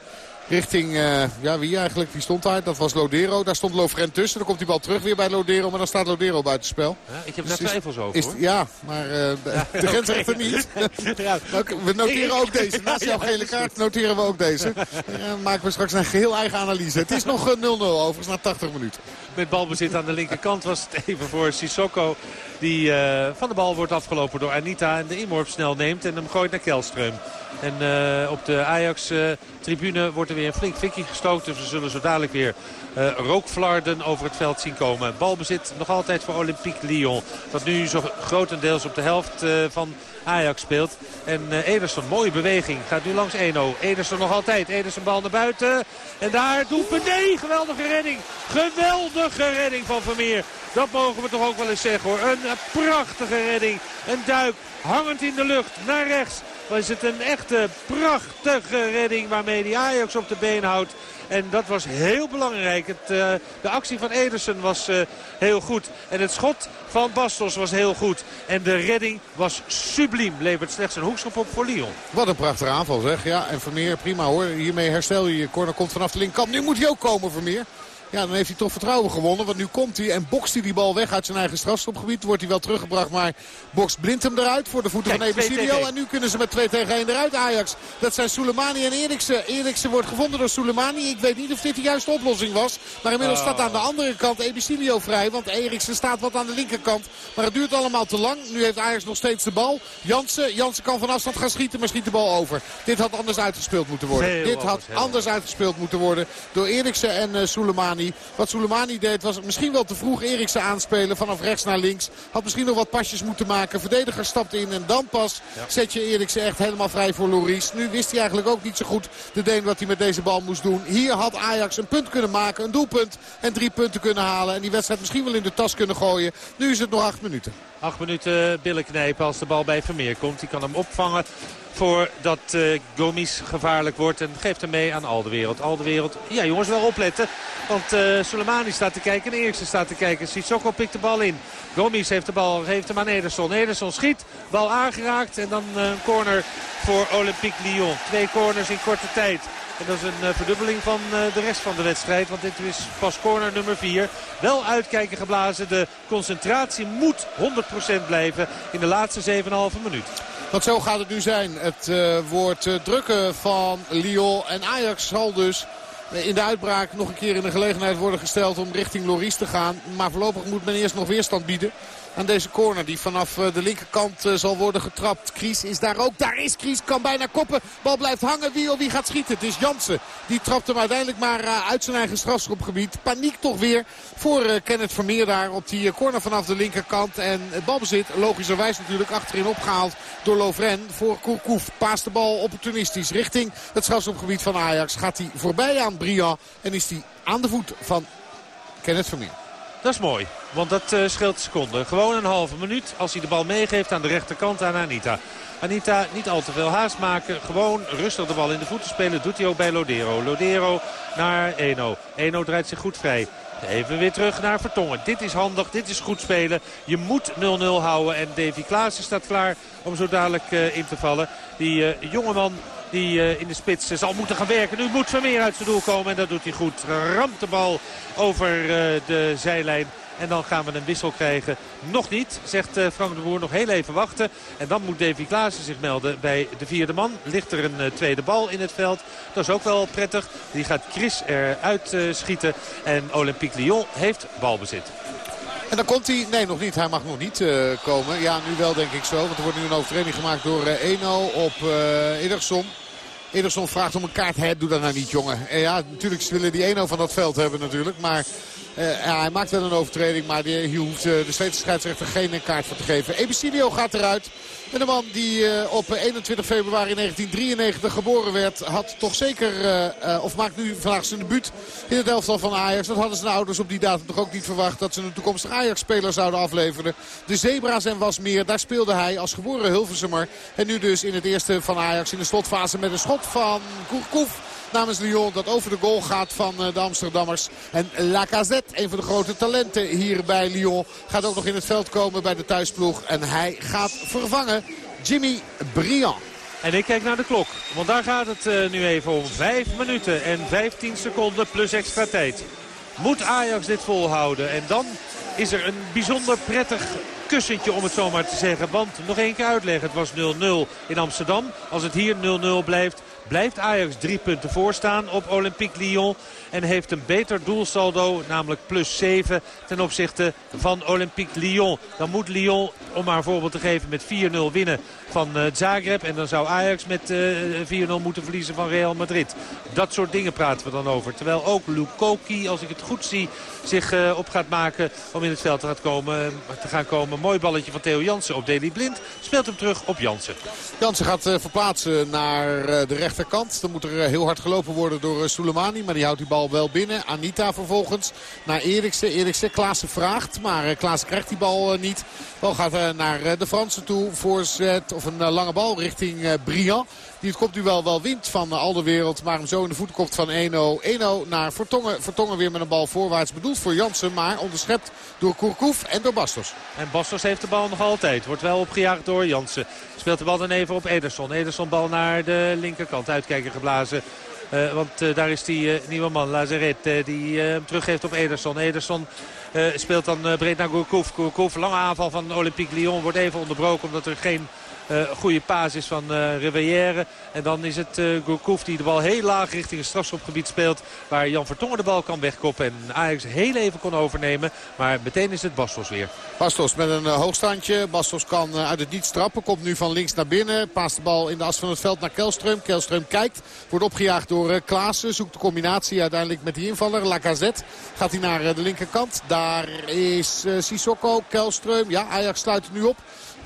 Speaker 1: Richting, uh, ja wie eigenlijk, wie stond daar? Dat was Lodero. Daar stond Lovren tussen. Dan komt die bal terug weer bij Lodero. Maar dan staat Lodero buitenspel.
Speaker 2: Ja, ik heb dus net twijfels over
Speaker 1: is, Ja, maar uh, de, ja, de grensrechter niet. ja. we noteren ook deze. Naast jouw gele kaart noteren we ook deze. Uh, maken we straks een geheel eigen analyse. Het is nog 0-0 overigens na 80 minuten.
Speaker 2: Met balbezit aan de linkerkant was het even voor Sissoko. Die van de bal wordt afgelopen door Anita. En de inworp snel neemt en hem gooit naar Kelström. En uh, op de Ajax-tribune uh, wordt er weer een flink fikkie gestoken. Dus we zullen zo dadelijk weer uh, rookflarden over het veld zien komen. Balbezit nog altijd voor Olympique Lyon. Dat nu zo grotendeels op de helft van Ajax speelt. En Ederson, mooie beweging. Gaat nu langs 1-0. Ederson nog altijd. Ederson bal naar buiten. En daar doelpunt. Nee, geweldige redding. Geweldige redding van Vermeer. Dat mogen we toch ook wel eens zeggen hoor. Een prachtige redding. Een duik hangend in de lucht naar rechts. Was het een echte prachtige redding waarmee die Ajax op de been houdt. En dat was heel belangrijk. Het, uh, de actie van Ederson was uh, heel goed. En het schot van Bastos was heel goed. En de redding was subliem. Levert slechts een hoekschop op voor Lyon.
Speaker 1: Wat een prachtige aanval zeg. Ja, en Vermeer prima hoor. Hiermee herstel je je corner. Komt vanaf de linkerkant. Nu moet hij ook komen Vermeer. Ja, dan heeft hij toch vertrouwen gewonnen. Want nu komt hij en bokst hij die bal weg uit zijn eigen strafschopgebied. Wordt hij wel teruggebracht, maar bokst Blind hem eruit voor de voeten Kijk, van Ebesilio. En nu kunnen ze met 2 tegen 1 eruit Ajax. Dat zijn Soleimani en Eriksen. Eriksen wordt gevonden door Soleimani. Ik weet niet of dit de juiste oplossing was. Maar inmiddels oh. staat aan de andere kant Ebesilio vrij. Want Eriksen staat wat aan de linkerkant. Maar het duurt allemaal te lang. Nu heeft Ajax nog steeds de bal. Jansen, Jansen kan van afstand gaan schieten, maar schiet de bal over. Dit had anders uitgespeeld moeten worden. dit had anders uitgespeeld moeten worden door Eriksen en uh, Soleimani. Wat Soleimani deed was misschien wel te vroeg Eriksen aanspelen vanaf rechts naar links. Had misschien nog wat pasjes moeten maken. Verdediger stapt in en dan pas zet je Eriksen echt helemaal vrij voor Loris. Nu wist hij eigenlijk ook niet zo goed de Deen wat hij met deze bal moest doen. Hier had Ajax een punt kunnen maken, een doelpunt en drie punten kunnen halen. En die wedstrijd misschien wel in de tas kunnen gooien. Nu is het nog acht minuten.
Speaker 2: Acht minuten billen knijpen als de bal bij Vermeer komt. Die kan hem opvangen voordat uh, Gomis gevaarlijk wordt. En geeft hem mee aan al de wereld. Al de wereld, ja jongens wel opletten. Want uh, Soleimani staat te kijken en Eriksen staat te kijken. Sissoko pikt de bal in. Gomis heeft de bal, geeft hem aan Ederson. Ederson schiet, bal aangeraakt en dan uh, een corner voor Olympique Lyon. Twee corners in korte tijd. En dat is een uh, verdubbeling van uh, de rest van de wedstrijd. Want dit is pas corner nummer 4. Wel uitkijken geblazen. De concentratie moet 100% blijven in de laatste 7,5 minuut.
Speaker 1: Want zo gaat het nu zijn. Het uh, wordt drukken van Lyon. En Ajax zal dus in de uitbraak nog een keer in de gelegenheid worden gesteld om richting Loris te gaan. Maar voorlopig moet men eerst nog weerstand bieden aan deze corner die vanaf eh, de linkerkant eh, zal worden getrapt. Kries is daar ook. Daar is Kries. Kan bijna koppen. Bal blijft hangen. Wie, wie gaat schieten? Het is Jansen. Die trapt hem uiteindelijk maar eh, uit zijn eigen strafschopgebied. Paniek toch weer voor Kenneth Vermeer daar op die corner vanaf de linkerkant. En het balbezit logischerwijs natuurlijk achterin opgehaald door Lovren voor Kourkouf. Paast de bal opportunistisch richting het strafschopgebied van Ajax. Gaat hij voorbij aan Briand en is hij aan de voet van Kenneth Vermeer.
Speaker 2: Dat is mooi, want dat uh, scheelt seconden. Gewoon een halve minuut als hij de bal meegeeft aan de rechterkant aan Anita. Anita niet al te veel haast maken. Gewoon rustig de bal in de voeten spelen. Doet hij ook bij Lodero. Lodero naar Eno. Eno draait zich goed vrij. Even weer terug naar Vertongen. Dit is handig, dit is goed spelen. Je moet 0-0 houden. En Davy Klaassen staat klaar om zo dadelijk uh, in te vallen. Die uh, jongeman die uh, in de spits zal moeten gaan werken. Nu moet Vermeer uit zijn doel komen en dat doet hij goed. Ramt de bal over uh, de zijlijn. En dan gaan we een wissel krijgen. Nog niet, zegt uh, Frank de Boer. Nog heel even wachten. En dan moet Davy Klaassen zich melden bij de vierde man. Ligt er een tweede bal in het veld. Dat is ook wel prettig. Die gaat Chris eruit schieten. En Olympique Lyon heeft balbezit.
Speaker 1: En dan komt hij, nee nog niet, hij mag nog niet komen. Ja, nu wel denk ik zo, want er wordt nu een overtreding gemaakt door Eno op uh. Ederson vraagt om een kaart. Hé, doe dat nou niet, jongen. En ja, natuurlijk willen die Eno van dat veld hebben natuurlijk. Maar ja, hij maakt wel een overtreding. Maar die, hier hoeft uh, de Zweedse scheidsrechter geen kaart voor te geven. Ebicilio gaat eruit. En de man die uh, op 21 februari 1993 geboren werd... had toch zeker, of maakt nu vandaag zijn debuut in het elftal van Ajax. Dat hadden zijn ouders op die datum toch ook niet verwacht... dat ze een toekomstige Ajax-speler zouden afleveren. De Zebra's en Wasmeer, daar speelde hij als geboren Hilversummer. En nu dus in het eerste van Ajax in de slotfase met een schot van Kourkouf namens Lyon. Dat over de goal gaat van eh, de Amsterdammers. En Lacazette, een van de grote talenten hier bij Lyon. Gaat ook nog in het veld komen bij de thuisploeg. En hij gaat vervangen Jimmy Briand.
Speaker 2: En ik kijk naar de klok. Want daar gaat het uh, nu even om. 5 minuten en 15 seconden plus extra tijd. Moet Ajax dit volhouden? En dan is er een bijzonder prettig kussentje om het zo maar te zeggen. Want nog één keer uitleggen. Het was 0-0 in Amsterdam. Als het hier 0-0 blijft blijft Ajax drie punten voorstaan op Olympique Lyon. En heeft een beter doelsaldo, namelijk plus 7 ten opzichte van Olympique Lyon. Dan moet Lyon, om maar een voorbeeld te geven, met 4-0 winnen van uh, Zagreb. En dan zou Ajax met uh, eh, 4-0 moeten verliezen van Real Madrid. Dat soort dingen praten we dan over. Terwijl ook Lukoki, als ik het goed zie, zich uh, op gaat maken om in het veld te gaan, komen, te gaan komen. Mooi balletje van Theo Jansen op Deli Blind. Speelt hem terug op Jansen.
Speaker 1: Jansen gaat verplaatsen naar de rechter rechterkant. Dan moet er heel hard gelopen worden door Soleimani. Maar die houdt die bal wel binnen. Anita vervolgens naar Eriksen. Eriksen, Klaassen vraagt. Maar Klaassen krijgt die bal niet. Bal gaat naar de Fransen toe. Voorzet of een lange bal richting Briand. Die het kopduel wel wint van al de wereld. Maar hem zo in de voeten komt van 1-0. 1-0 naar Vertongen. Vertongen weer met een bal voorwaarts bedoeld voor Jansen. Maar onderschept door Kourkouf en door Bastos.
Speaker 2: En Bastos heeft de bal nog altijd. Wordt wel opgejaagd door Jansen. Speelt de bal dan even op Ederson. Ederson bal naar de linkerkant. Uitkijker geblazen. Uh, want uh, daar is die nieuwe man, Lazaret, die hem teruggeeft op Ederson. Ederson speelt dan breed naar Gourcouf. Gourcouf, lange aanval van Olympique Lyon, wordt even onderbroken omdat er geen uh, goede paas is van uh. En dan is het uh, Gourcouf die de bal heel laag richting het strafschopgebied speelt. Waar Jan Vertongen de bal kan wegkoppen. En Ajax heel even kon overnemen. Maar meteen is het Bastos weer.
Speaker 1: Bastos met een hoogstandje. Bastos kan uit het niets trappen. Komt nu van links naar binnen. Paast de bal in de as van het veld naar Kelström. Kelström kijkt. Wordt opgejaagd door Klaassen. Zoekt de combinatie uiteindelijk met die invaller. Lacazette gaat hij naar de linkerkant. Daar is Sissoko. Kelström. Ja, Ajax sluit het nu op.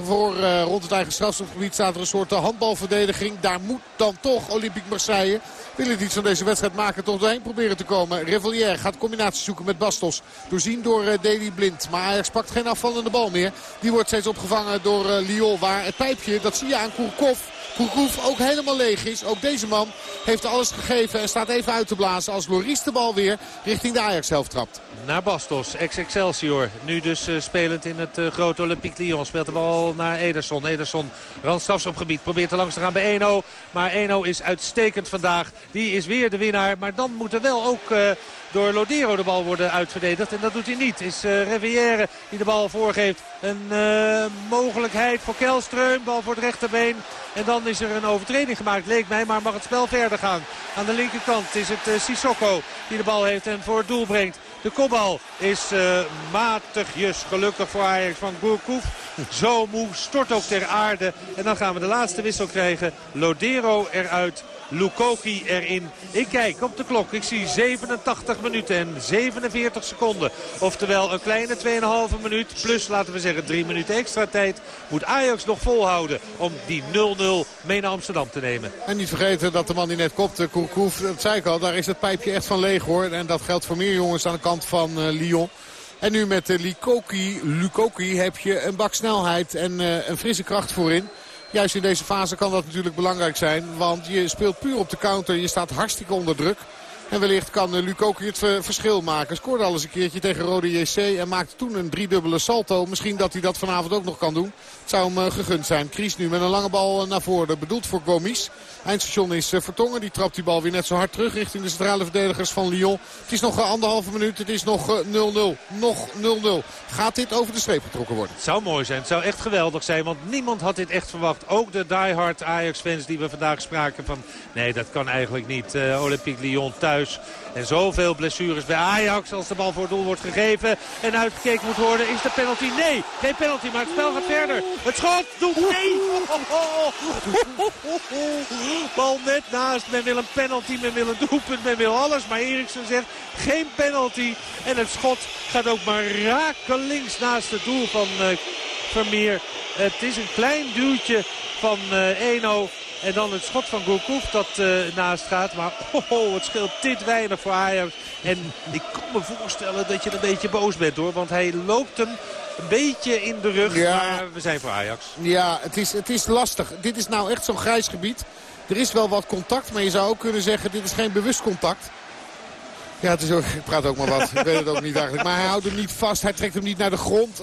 Speaker 1: Voor uh, rond het eigen strafschopgebied staat er een soort handbalverdediging. Daar moet dan toch Olympique Marseille willen iets van deze wedstrijd maken. Tot doorheen proberen te komen. Revelier gaat combinatie zoeken met Bastos. Doorzien door uh, Deli Blind. Maar Ajax pakt geen afvallende bal meer. Die wordt steeds opgevangen door uh, Lyon. Waar het pijpje, dat zie je aan Kourkov. Kourkouf ook helemaal leeg is. Ook deze man heeft alles gegeven en staat even uit te blazen als Loris de bal weer richting de Ajax zelf trapt.
Speaker 2: Naar Bastos, ex-Excelsior. Nu dus spelend in het grote Olympique Lyon. Speelt de bal naar Ederson. Ederson gebied. Probeert er langs te gaan bij 1-0. Maar 1-0 is uitstekend vandaag. Die is weer de winnaar. Maar dan moet er wel ook... Uh, door Lodero de bal worden uitverdedigd. En dat doet hij niet. Is uh, Rivière die de bal voorgeeft. Een uh, mogelijkheid voor Kelström. Bal voor het rechterbeen. En dan is er een overtreding gemaakt, leek mij. Maar mag het spel verder gaan. Aan de linkerkant is het uh, Sissoko die de bal heeft en voor het doel brengt. De kopbal is uh, matigjes gelukkig voor Ajax van Gourcouf. Zo moe, stort ook ter aarde. En dan gaan we de laatste wissel krijgen. Lodero eruit. Lukoki erin. Ik kijk op de klok. Ik zie 87 minuten en 47 seconden. Oftewel een kleine 2,5 minuut. Plus laten we zeggen 3 minuten extra tijd. Moet Ajax nog volhouden om die 0-0 mee naar Amsterdam te nemen.
Speaker 1: En niet vergeten dat de man die net kopte, Kourkouf, dat zei ik al, daar is het pijpje echt van leeg hoor. En dat geldt voor meer jongens aan de kant van uh, Lyon. En nu met uh, Lukoki, Lukoki heb je een bak snelheid en uh, een frisse kracht voorin. Juist in deze fase kan dat natuurlijk belangrijk zijn. Want je speelt puur op de counter. Je staat hartstikke onder druk. En wellicht kan eh, Lukoki het verschil maken. Scoorde al eens een keertje tegen Rode JC. En maakte toen een driedubbele salto. Misschien dat hij dat vanavond ook nog kan doen. Het zou hem gegund zijn. Kries nu met een lange bal naar voren. Bedoeld voor Gomis. Eindstation is Vertongen. Die trapt die bal weer net zo hard terug richting de centrale verdedigers van Lyon. Het is nog anderhalve minuut. Het is nog 0-0. Nog 0-0. Gaat dit over de streep getrokken worden?
Speaker 2: Het zou mooi zijn. Het zou echt geweldig zijn. Want niemand had dit echt verwacht. Ook de diehard Ajax-fans die we vandaag spraken van... Nee, dat kan eigenlijk niet. Olympique Lyon thuis. En zoveel blessures bij Ajax als de bal voor het doel wordt gegeven. En uitgekeken moet worden. Is de penalty? Nee, geen penalty. Maar het spel gaat verder. Het schot doet nee. Bal net naast. Men wil een penalty. Men wil een doelpunt. Men wil alles. Maar Eriksen zegt geen penalty. En het schot gaat ook maar rakelings naast het doel van uh, Vermeer. Het is een klein duwtje van uh, Eno. En dan het schot van Gourcouf dat uh, naast gaat. Maar oh, oh, het scheelt dit weinig voor Ajax. En ik kan me voorstellen dat je een beetje boos bent hoor. Want hij loopt hem een beetje in de rug. Ja. Maar we zijn voor Ajax.
Speaker 1: Ja, het is, het is lastig. Dit is nou echt zo'n grijs gebied. Er is wel wat contact. Maar je zou ook kunnen zeggen dit is geen bewust contact. Ja, het is ook, ik praat ook maar wat. Ik weet het ook niet eigenlijk. Maar hij houdt hem niet vast. Hij trekt hem niet naar de grond.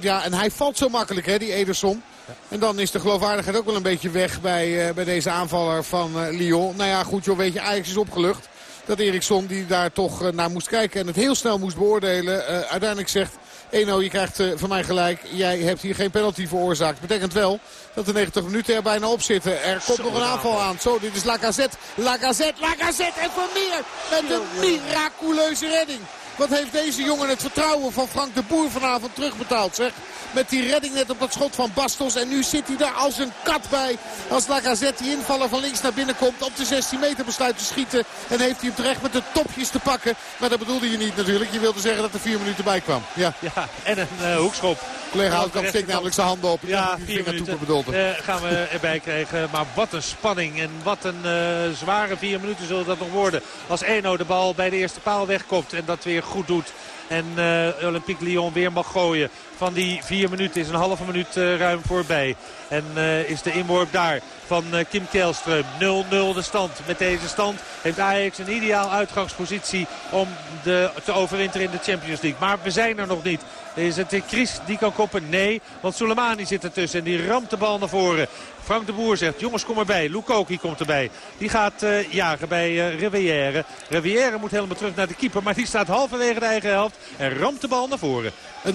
Speaker 1: Ja, en hij valt zo makkelijk, hè, die Ederson. En dan is de geloofwaardigheid ook wel een beetje weg bij, uh, bij deze aanvaller van uh, Lyon. Nou ja, goed joh, weet je, Ajax is opgelucht. Dat Eriksson die daar toch uh, naar moest kijken en het heel snel moest beoordelen. uiteindelijk zegt 1-0, je krijgt van mij gelijk. Jij hebt hier geen penalty veroorzaakt. Betekent wel dat de 90 minuten er bijna op zitten. Er komt Zo nog een aanval aan. Zo, dit is Lacazette. Lacazette, Lacazette en Vermeer met een miraculeuze redding. Wat heeft deze jongen het vertrouwen van Frank de Boer vanavond terugbetaald zeg. Met die redding net op dat schot van Bastos. En nu zit hij daar als een kat bij. Als Lacazette die invaller van links naar binnen komt. Op de 16 meter besluit te schieten. En heeft hij hem terecht met de topjes te pakken. Maar dat bedoelde je niet natuurlijk. Je wilde zeggen dat er vier minuten bij kwam. Ja,
Speaker 2: ja en een uh, hoekschop.
Speaker 1: Collega Houtkamp steekt namelijk zijn handen op.
Speaker 2: Ja, vier minuten uh, gaan we erbij krijgen. Maar wat een spanning en wat een uh, zware vier minuten zullen dat nog worden. Als Eno de bal bij de eerste paal wegkomt en dat weer goed doet. En uh, Olympique Lyon weer mag gooien. Van die vier minuten is een halve minuut uh, ruim voorbij. En uh, is de inworp daar van Kim Kelström. 0-0 de stand. Met deze stand heeft Ajax een ideaal uitgangspositie om de, te overwinteren in de Champions League. Maar we zijn er nog niet. Is het Chris die kan koppen? Nee, want Soleimani zit ertussen en die ramt de bal naar voren. Frank de Boer zegt, jongens kom erbij. Lukoki komt erbij. Die gaat uh, jagen bij uh, Rivière. Rivière moet helemaal terug naar de keeper. Maar die staat halverwege de eigen helft en ramt de bal naar voren.
Speaker 1: Een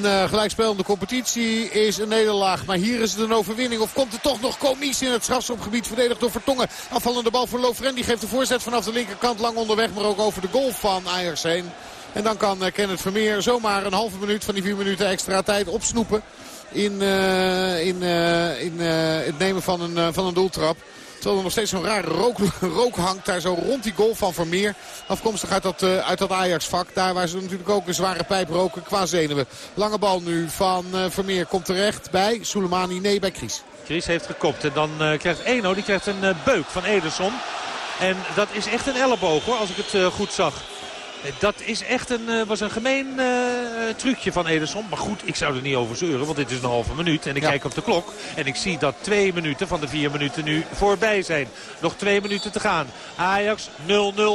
Speaker 1: uh, competitie is een nederlaag. Maar hier is het een overwinning. Of komt er toch nog komisch in het strafschopgebied verdedigd door Vertongen. Afvallende bal voor Lovren. Die geeft de voorzet vanaf de linkerkant lang onderweg. Maar ook over de goal van Ajax heen. En dan kan Kenneth Vermeer zomaar een halve minuut van die vier minuten extra tijd opsnoepen. In, uh, in, uh, in het nemen van een, van een doeltrap. Terwijl er nog steeds zo'n rare rook, rook, hangt daar zo rond die goal van Vermeer. Afkomstig uit dat, uit dat Ajax-vak. Daar waar ze natuurlijk ook een zware pijp roken qua zenuwen. Lange bal nu van Vermeer komt terecht bij Soleimani. Nee, bij Kries.
Speaker 2: Kries heeft gekopt. En dan krijgt Eno die krijgt een beuk van Ederson. En dat is echt een elleboog hoor, als ik het goed zag. Dat is echt een, was een gemeen uh, trucje van Ederson. Maar goed, ik zou er niet over zeuren, want dit is een halve minuut. En ik ja. kijk op de klok en ik zie dat twee minuten van de vier minuten nu voorbij zijn. Nog twee minuten te gaan. Ajax 0-0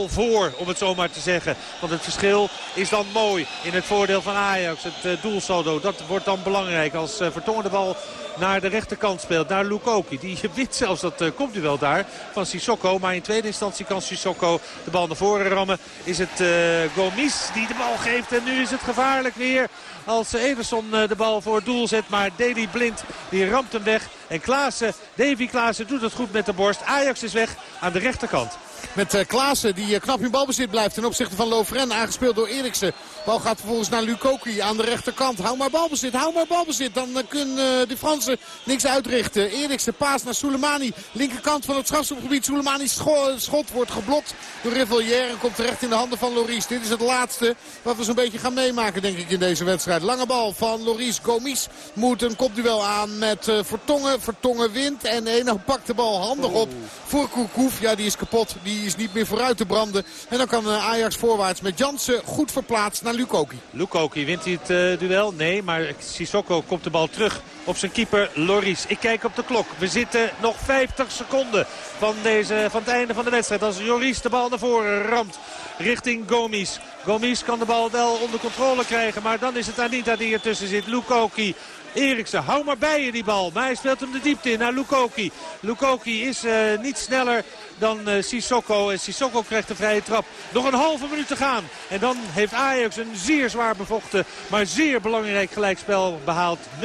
Speaker 2: voor, om het zo maar te zeggen. Want het verschil is dan mooi in het voordeel van Ajax. Het uh, doelsaldo, dat wordt dan belangrijk als uh, Vertongen de bal naar de rechterkant speelt. Naar Lukoki. Die wint zelfs dat uh, komt u wel daar van Sissoko. Maar in tweede instantie kan Sissoko de bal naar voren rammen. Is het uh, Gomis die de bal geeft. En nu is het gevaarlijk weer als Everson uh, de bal voor het doel zet. Maar Deli Blind die ramt hem weg. En Klaassen, Davy Klaassen doet het goed met de borst. Ajax is weg aan de rechterkant.
Speaker 1: Met uh, Klaassen die uh, knap in balbezit blijft ten opzichte van Lovren. Aangespeeld door Eriksen. Bal gaat vervolgens naar Lukoki aan de rechterkant. Hou maar balbezit, hou maar balbezit. Dan uh, kunnen de Fransen niks uitrichten. Eriksen paas naar Soleimani. Linkerkant van het strafschopgebied. Soleimani's schot wordt geblokt door Rivalier. En komt terecht in de handen van Loris. Dit is het laatste wat we zo'n beetje gaan meemaken denk ik in deze wedstrijd. Lange bal van Loris. Gomis moet een kopduel aan met Vertongen. Vertongen wint en Eno pakt de bal handig op voor Kourkouf. Ja die is kapot. Die die is niet meer vooruit te branden. En dan kan eh, Ajax voorwaarts met Jansen goed verplaatst naar Lukoki.
Speaker 2: Lukoki wint hij het uh, duel? Nee, maar Sissoko komt de bal terug op zijn keeper Loris. Ik kijk op de klok. We zitten nog 50 seconden van, deze, van het einde van de wedstrijd. Als Loris de bal naar voren ramt richting Gomis. Gomis kan de bal wel onder controle krijgen. Maar dan is het Anita die ertussen zit. Lukoki Eriksen, hou maar bij je die bal. Maar hij speelt hem de diepte in naar Lukoki. Lukoki is uh, niet sneller dan uh, Sissoko. En Sissoko krijgt de vrije trap. Nog een halve minuut te gaan. En dan heeft Ajax een zeer zwaar bevochten, maar zeer belangrijk gelijkspel behaald. 0-0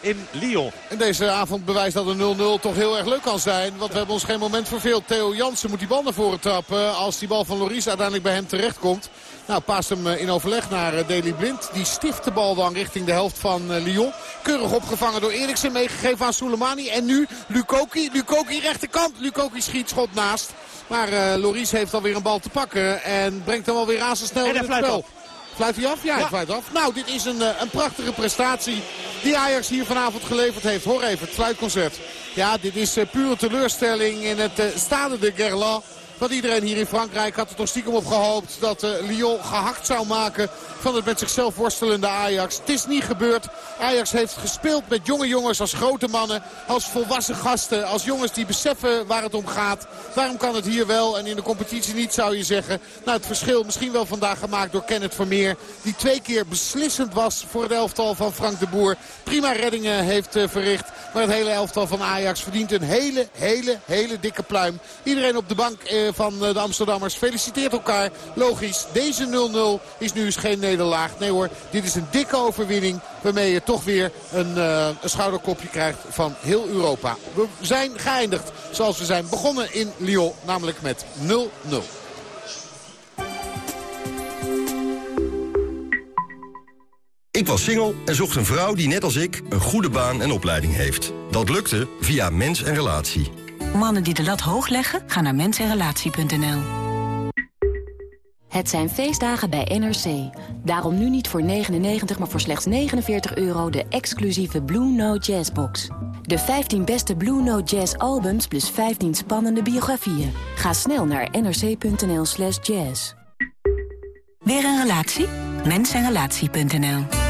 Speaker 2: in Lyon.
Speaker 1: En deze avond bewijst dat een 0-0 toch heel erg leuk kan zijn. Want we hebben ons geen moment verveeld. Theo Jansen moet die bal naar voren trappen. Als die bal van Loris uiteindelijk bij hem terechtkomt. Nou, paast hem eh, in overleg naar eh, Deli Blind. Die stift de bal dan richting de helft van Lyon. Keurig opgevangen door Eriksen. Meegegeven aan Soleimani. En nu Lukoki. Lukoki rechterkant. Lukoki schiet schot naast. Maar uh, Loris heeft alweer een bal te pakken. En brengt hem alweer razendsnel in het spel. Op. Fluit hij af? Ja, hij fluit af. Nou, dit is een, een prachtige prestatie die Ajax hier vanavond geleverd heeft. Hoor even, het fluitconcert. Ja, dit is uh, pure teleurstelling in het uh, Stade de Gerland. Want iedereen hier in Frankrijk had er toch stiekem op gehoopt dat uh, Lyon gehakt zou maken van het met zichzelf worstelende Ajax. Het is niet gebeurd. Ajax heeft gespeeld met jonge jongens als grote mannen, als volwassen gasten, als jongens die beseffen waar het om gaat. Waarom kan het hier wel en in de competitie niet zou je zeggen. Nou het verschil misschien wel vandaag gemaakt door Kenneth Vermeer. Die twee keer beslissend was voor het elftal van Frank de Boer. Prima reddingen heeft uh, verricht. Maar het hele elftal van Ajax verdient een hele, hele, hele dikke pluim. Iedereen op de bank uh, van de Amsterdammers feliciteert elkaar. Logisch, deze 0-0 is nu eens geen nederlaag. Nee hoor, dit is een dikke overwinning waarmee je toch weer een, uh, een schouderklopje krijgt van heel Europa. We zijn geëindigd zoals we zijn begonnen in Lyon, namelijk met 0-0.
Speaker 4: Ik was single en zocht een vrouw die net als ik een goede baan en opleiding heeft. Dat lukte via Mens en Relatie.
Speaker 5: Mannen die de lat hoog leggen, gaan naar mensenrelatie.nl.
Speaker 6: Het zijn feestdagen bij NRC. Daarom nu niet voor 99, maar voor slechts 49 euro de exclusieve Blue Note Jazz box. De 15 beste Blue Note Jazz albums plus 15 spannende biografieën. Ga snel naar nrc.nl slash jazz.
Speaker 5: Weer een relatie? Mensenrelatie.nl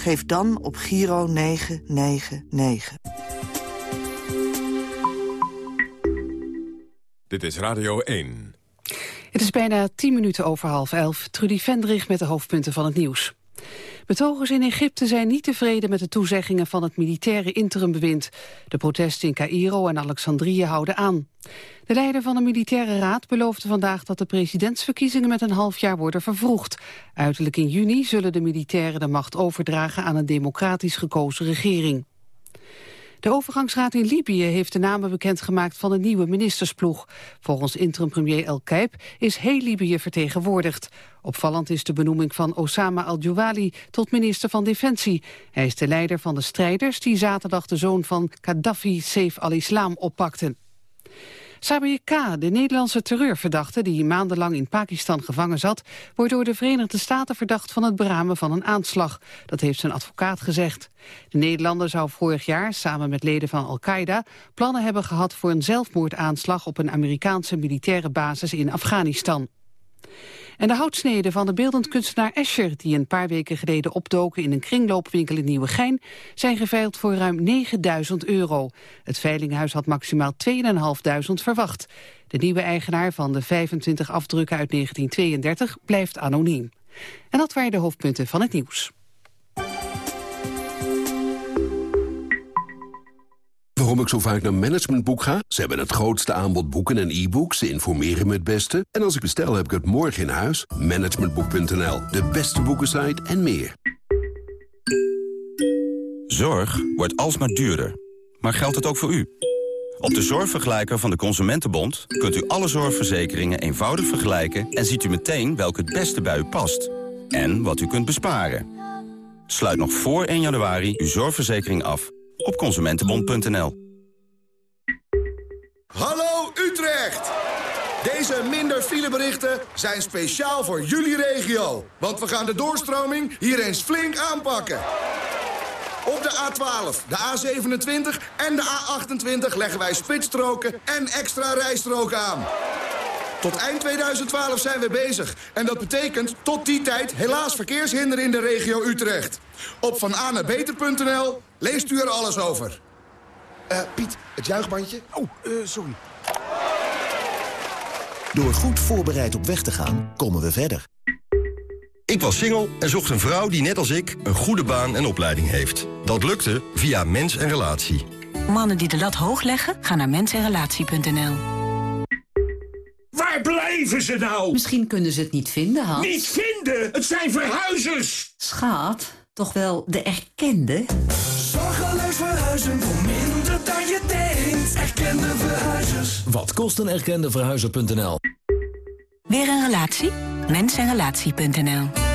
Speaker 7: Geef dan op Giro 999.
Speaker 8: Dit is Radio 1.
Speaker 9: Het is bijna tien minuten over half elf. Trudy Vendrich met de hoofdpunten van het nieuws. Betogers in Egypte zijn niet tevreden met de toezeggingen van het militaire interimbewind. De protesten in Cairo en Alexandrië houden aan. De leider van de militaire raad beloofde vandaag dat de presidentsverkiezingen met een half jaar worden vervroegd. Uiterlijk in juni zullen de militairen de macht overdragen aan een democratisch gekozen regering. De overgangsraad in Libië heeft de namen bekendgemaakt van een nieuwe ministersploeg. Volgens interim-premier El Keip is heel Libië vertegenwoordigd. Opvallend is de benoeming van Osama al-Jouali tot minister van Defensie. Hij is de leider van de strijders die zaterdag de zoon van Gaddafi, Saif al-Islam, oppakten. Sabir K., de Nederlandse terreurverdachte die maandenlang in Pakistan gevangen zat, wordt door de Verenigde Staten verdacht van het beramen van een aanslag. Dat heeft zijn advocaat gezegd. De Nederlander zou vorig jaar samen met leden van Al-Qaeda plannen hebben gehad voor een zelfmoordaanslag op een Amerikaanse militaire basis in Afghanistan. En de houtsneden van de beeldend kunstenaar Escher... die een paar weken geleden opdoken in een kringloopwinkel in Nieuwegein... zijn geveild voor ruim 9000 euro. Het veilinghuis had maximaal 2.500 verwacht. De nieuwe eigenaar van de 25 afdrukken uit 1932 blijft anoniem. En dat waren de hoofdpunten van het nieuws.
Speaker 10: Waarom ik zo vaak naar Managementboek ga? Ze hebben het grootste aanbod boeken en e-books. Ze informeren me het beste. En als ik bestel, heb ik het morgen in huis. Managementboek.nl, de beste boekensite en meer.
Speaker 11: Zorg wordt alsmaar duurder. Maar geldt het ook voor u? Op de zorgvergelijker van de Consumentenbond kunt u alle zorgverzekeringen eenvoudig vergelijken... en ziet u meteen welke het beste bij u past. En wat u kunt besparen. Sluit nog voor 1 januari uw zorgverzekering af op consumentenbond.nl.
Speaker 12: Hallo Utrecht! Deze minder fileberichten zijn speciaal voor jullie regio. Want we gaan de doorstroming hier eens flink aanpakken. Op de A12, de A27 en de A28 leggen wij spitsstroken en extra rijstroken aan. Tot eind 2012 zijn we bezig. En dat betekent tot die tijd helaas verkeershinder in de regio Utrecht. Op vananabeter.nl leest u er alles over. Uh, Piet, het juichbandje.
Speaker 13: Oh, uh, sorry. Door goed voorbereid op weg te gaan, komen we verder.
Speaker 4: Ik was single en zocht een vrouw die net als ik een goede baan en opleiding heeft. Dat lukte via Mens en Relatie.
Speaker 5: Mannen die de lat hoog leggen, gaan naar mensenrelatie.nl.
Speaker 14: Waar blijven ze nou?
Speaker 15: Misschien kunnen ze het niet vinden, Hans.
Speaker 14: Niet vinden? Het zijn verhuizers!
Speaker 15: Schaat, toch wel de erkende?
Speaker 16: Zorgeloos verhuizen voor minder dan je denkt. Erkende verhuizers.
Speaker 13: Wat kost een erkende verhuizer.nl?
Speaker 5: Weer een relatie? Mensenrelatie.nl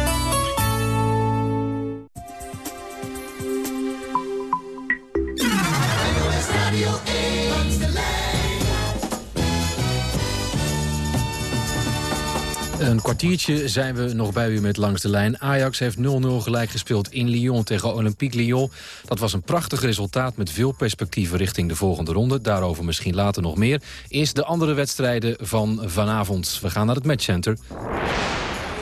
Speaker 17: Een kwartiertje zijn we nog bij u met Langs de Lijn. Ajax heeft 0-0 gelijk gespeeld in Lyon tegen Olympique Lyon. Dat was een prachtig resultaat met veel perspectieven richting de volgende ronde. Daarover misschien later nog meer. Eerst de andere wedstrijden van vanavond. We gaan naar het matchcenter.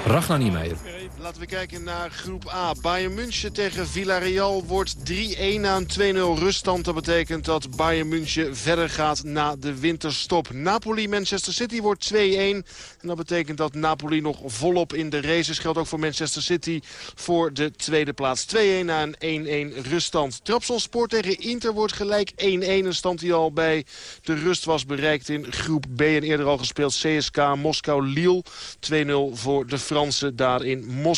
Speaker 17: Ragnar Niemeyer.
Speaker 3: Laten we kijken naar groep A. Bayern München tegen Villarreal wordt 3-1 na een 2-0 ruststand. Dat betekent dat Bayern München verder gaat na de winterstop. Napoli-Manchester City wordt 2-1. En dat betekent dat Napoli nog volop in de race is. Geldt ook voor Manchester City voor de tweede plaats. 2-1 na een 1-1 ruststand. Trapsonsport tegen Inter wordt gelijk 1-1. Een stand die al bij de rust was bereikt in groep B. En eerder al gespeeld CSK Moskou-Lille. 2-0 voor de Fransen daar in Moskou.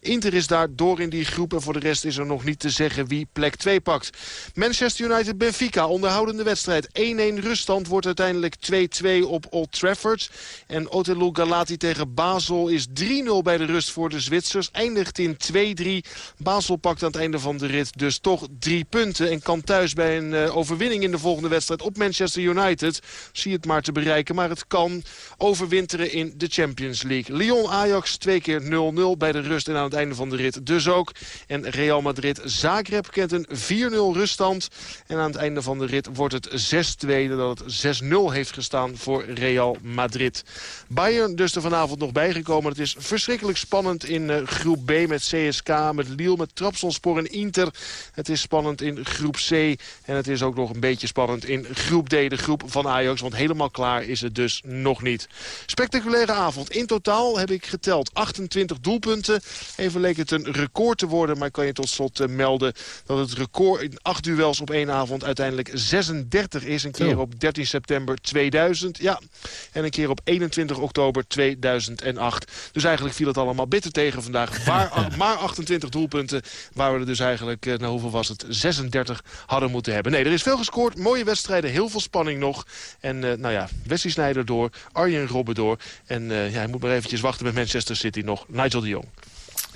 Speaker 3: Inter is daar door in die groep. En voor de rest is er nog niet te zeggen wie plek 2 pakt. Manchester United-Benfica, onderhoudende wedstrijd. 1-1 ruststand wordt uiteindelijk 2-2 op Old Trafford. En Otelo Galati tegen Basel is 3-0 bij de rust voor de Zwitsers. Eindigt in 2-3. Basel pakt aan het einde van de rit dus toch drie punten. En kan thuis bij een uh, overwinning in de volgende wedstrijd op Manchester United. Zie het maar te bereiken. Maar het kan overwinteren in de Champions League. Lyon-Ajax twee keer 0-0 bij de rust en aan het einde van de rit dus ook. En Real Madrid-Zagreb kent een 4-0 ruststand. En aan het einde van de rit wordt het 6-2. Dat het 6-0 heeft gestaan voor Real Madrid. Bayern dus er vanavond nog bijgekomen. Het is verschrikkelijk spannend in uh, groep B met CSK, met Lille, met Trabzonspor en Inter. Het is spannend in groep C. En het is ook nog een beetje spannend in groep D, de groep van Ajax. Want helemaal klaar is het dus nog niet. Spectaculaire avond. In totaal heb ik geteld 28 doelpunten. Even leek het een record te worden. Maar kan je tot slot uh, melden dat het record in acht duels op één avond uiteindelijk 36 is. Een keer op 13 september 2000. Ja, en een keer op 21 oktober 2008. Dus eigenlijk viel het allemaal bitter tegen vandaag. Maar, maar 28 doelpunten waar we er dus eigenlijk, nou hoeveel was het, 36 hadden moeten hebben. Nee, er is veel gescoord. Mooie wedstrijden, heel veel spanning nog. En uh, nou ja, Wesley Sneijder door, Arjen Robben door. En uh, ja, hij moet maar eventjes wachten met Manchester City nog. Nigel de Jong.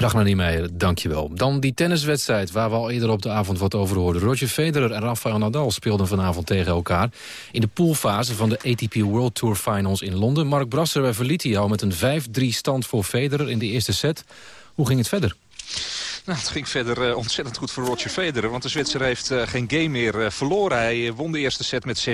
Speaker 17: Dag niet Meijer, dankjewel. Dan die tenniswedstrijd waar we al eerder op de avond wat over hoorden. Roger Federer en Rafael Nadal speelden vanavond tegen elkaar. In de poolfase van de ATP World Tour Finals in Londen. Mark Brasser verliet hij al met een 5-3 stand voor Federer in de eerste set. Hoe ging het verder?
Speaker 18: Nou, het ging verder uh, ontzettend goed voor Roger Federer. Want de Zwitser heeft uh, geen game meer uh, verloren. Hij won de eerste set met 6-3.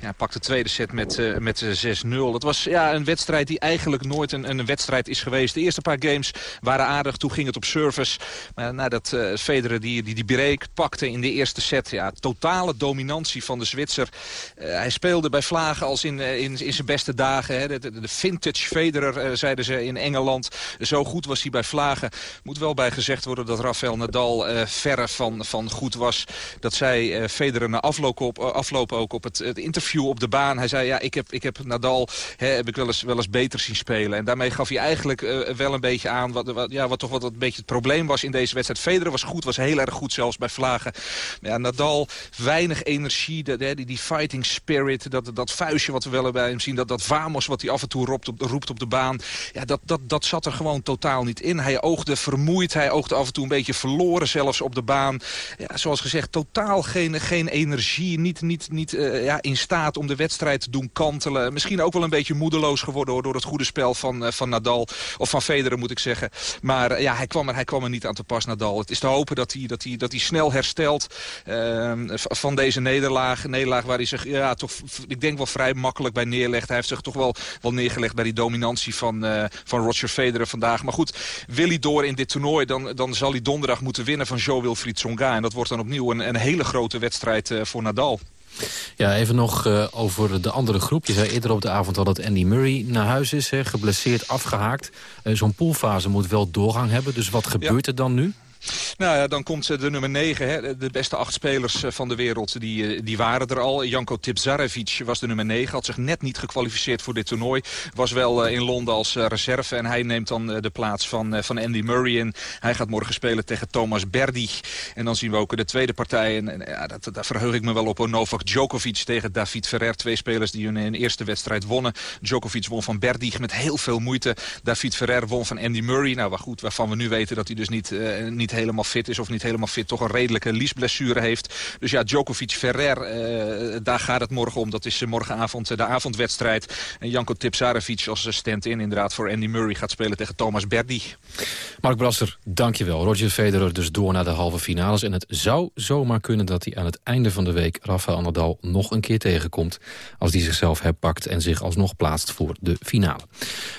Speaker 18: Ja, pakte de tweede set met, met 6-0. Het was ja, een wedstrijd die eigenlijk nooit een, een wedstrijd is geweest. De eerste paar games waren aardig. Toen ging het op service. Maar nadat Federer die, die, die break pakte in de eerste set... Ja, totale dominantie van de Zwitser. hij speelde bij Vlagen als in, in, zijn beste dagen. Hè. De, de, de vintage Federer, zeiden ze in Engeland. Zo goed was hij bij Vlagen. Moet wel bij gezegd worden dat Rafael Nadal uh, verre van, van goed was. Dat zei uh, Federer na uh, afloop ook op het, het, interview op de baan. Hij zei, ja, ik heb, ik heb Nadal hè, heb ik wel, eens, wel eens beter zien spelen. En daarmee gaf hij eigenlijk wel een beetje aan wat, ja, wat toch wat een beetje het probleem was in deze wedstrijd. Federer was goed, was heel erg goed zelfs bij Vlagen. Ja, Nadal, weinig energie, die, die fighting spirit, dat, dat vuistje wat we wel bij hem zien, dat, dat vamos wat hij af en toe roept op, roept op de baan. Ja, dat, dat, dat zat er gewoon totaal niet in. Hij oogde vermoeid, hij oogde af en toe een beetje verloren zelfs op de baan. Ja, zoals gezegd, totaal geen, geen energie. Niet, niet, niet uh, ja, in staat om de wedstrijd te doen kantelen. Misschien ook wel een beetje moedeloos geworden door, het goede spel van, uh, van Nadal. Of van Federer moet ik zeggen. Maar uh, ja, hij kwam, er, hij kwam er niet aan te pas, Nadal. Het is te hopen dat hij, dat hij, dat hij snel herstelt ehm, van deze nederlaag. nederlaag waar hij zich ja, toch, ik denk wel vrij makkelijk bij neerlegt. Hij heeft zich toch wel, wel neergelegd bij die dominantie van, van Roger Federer vandaag. Maar goed, wil hij door in dit toernooi, dan, dan zal hij donderdag moeten winnen van Jo Wilfried Tsonga. En dat wordt dan opnieuw een, een hele grote wedstrijd uh, voor Nadal.
Speaker 17: Ja, even nog uh, over de andere groep. Je zei eerder op de avond al dat Andy Murray naar huis is. Hè, geblesseerd, afgehaakt. Uh, Zo'n poolfase moet wel doorgang hebben. Dus wat gebeurt ja. er dan nu?
Speaker 18: Nou ja, dan komt de nummer 9. Hè, de beste acht spelers van de wereld, die, die waren er al. Janko Tipzarevic was de nummer 9. Had zich net niet gekwalificeerd voor dit toernooi. Was wel in Londen als reserve. En hij neemt dan de plaats van, van Andy Murray in. Hij gaat morgen spelen tegen Thomas Berdy. En dan zien we ook de tweede partij. En, ja, dat, daar verheug ik me wel op. Novak Djokovic tegen David Ferrer. Twee spelers die hun in eerste wedstrijd wonnen. Djokovic won van Berdy met heel veel moeite. David Ferrer won van Andy Murray. Nou, waar goed, waarvan we nu weten dat hij dus niet, niet helemaal fit is of niet helemaal fit. Toch een redelijke liesblessure heeft. Dus ja, Djokovic Ferrer, daar gaat het morgen om. Dat is morgenavond de avondwedstrijd. En Janko Tipsarevic als stand-in inderdaad voor Andy Murray gaat spelen tegen Thomas Berdy.
Speaker 17: Mark Brasser, dankjewel. Roger Federer dus door naar de halve finales. En het zou zomaar kunnen dat hij aan het einde van de week... Rafael Nadal nog een keer tegenkomt... als hij zichzelf herpakt en zich alsnog plaatst voor de finale.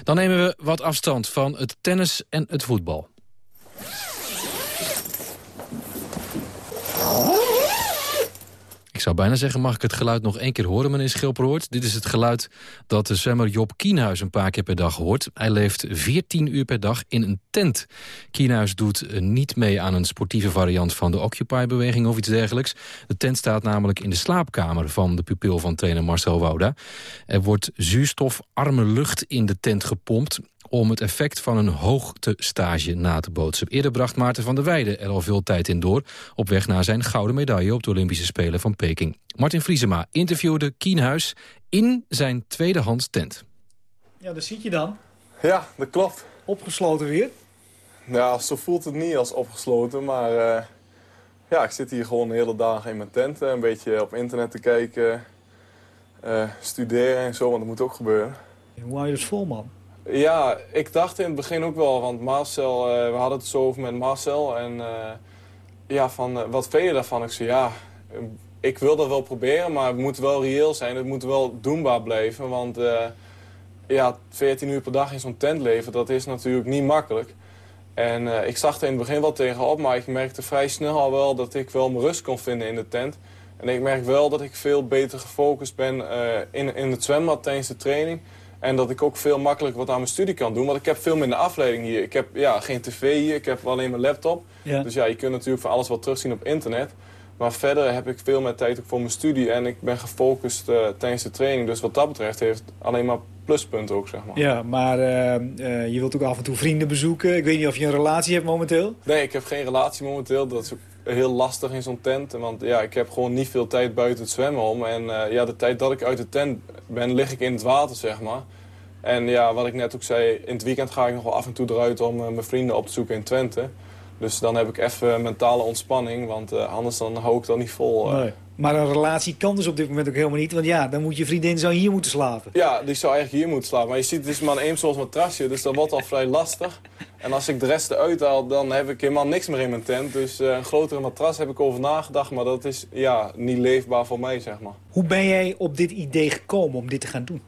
Speaker 17: Dan nemen we wat afstand van het tennis en het voetbal. Zou bijna zeggen, mag ik het geluid nog één keer horen, meneer Schilperoort? Dit is het geluid dat de zwemmer Job Kienhuis een paar keer per dag hoort. Hij leeft 14 uur per dag in een tent. Kienhuis doet eh, niet mee aan een sportieve variant van de Occupy-beweging of iets dergelijks. De tent staat namelijk in de slaapkamer van de pupil van trainer Marcel Wouda. Er wordt zuurstofarme lucht in de tent gepompt om het effect van een hoogtestage na te bootsen. Eerder bracht Maarten van der Weijden er al veel tijd in door... op weg naar zijn gouden medaille op de Olympische Spelen van Peking. Martin Vriesema interviewde Kienhuis in zijn tweedehands tent.
Speaker 19: Ja, daar zit je dan.
Speaker 20: Ja, dat klopt.
Speaker 19: Opgesloten weer?
Speaker 20: Ja, zo voelt het niet als opgesloten, maar... Uh, ja, ik zit hier gewoon de hele dagen in mijn tent. Een beetje op internet te kijken, uh, studeren en zo, want dat moet ook gebeuren.
Speaker 19: Hoe hou je het vol, man?
Speaker 20: Ja, ik dacht in het begin ook wel, want Marcel, uh, we hadden het zo over met Marcel. En uh, ja, van uh, wat vind je daarvan? Ik zei, ja, ik wil dat wel proberen, maar het moet wel reëel zijn. Het moet wel doenbaar blijven, want ja, 14 uur per dag in zo'n tent leven, dat is natuurlijk niet makkelijk. En ik zag er in het begin wel tegenop, maar ik merkte vrij snel al wel dat ik wel mijn rust kon vinden in de tent. En ik merk wel dat ik veel beter gefocust ben in, in het zwembad tijdens de training. En dat ik ook veel makkelijker wat aan mijn studie kan doen. Want ik heb veel minder afleiding hier. Ik heb ja, geen tv hier, ik heb alleen mijn laptop.
Speaker 19: Ja.
Speaker 20: Dus ja, je kunt natuurlijk van alles wat terugzien op internet. Maar verder heb ik veel meer tijd ook voor mijn studie. En ik ben gefocust uh, tijdens de training. Dus wat dat betreft heeft alleen maar pluspunten ook, zeg maar.
Speaker 19: Ja, maar uh, uh, je wilt ook af en toe vrienden bezoeken. Ik weet niet of je een relatie hebt momenteel?
Speaker 20: Nee, ik heb geen relatie momenteel. Dat is ook heel lastig in zo'n tent. Want ja, ik heb gewoon niet veel tijd buiten het zwemmen om. En uh, ja, de tijd dat ik uit de tent ben, lig ik in het water, zeg maar. En ja, wat ik net ook zei, in het weekend ga ik nog wel af en toe eruit om uh, mijn vrienden op te zoeken in Twente. Dus dan heb ik even mentale ontspanning, want uh, anders dan hou ik dat niet vol.
Speaker 19: Maar een relatie kan dus op dit moment ook helemaal niet, want ja, dan moet je vriendin zo hier moeten slapen.
Speaker 20: Ja, die zou eigenlijk hier moeten slapen. Maar je ziet, het is maar een Eemsels matrasje, dus dat wordt al vrij lastig. En als ik de rest eruit haal, dan heb ik helemaal niks meer in mijn tent. Dus een grotere matras heb ik over nagedacht, maar dat is ja, niet leefbaar voor mij, zeg maar.
Speaker 19: Hoe ben jij op dit idee gekomen om dit te gaan doen?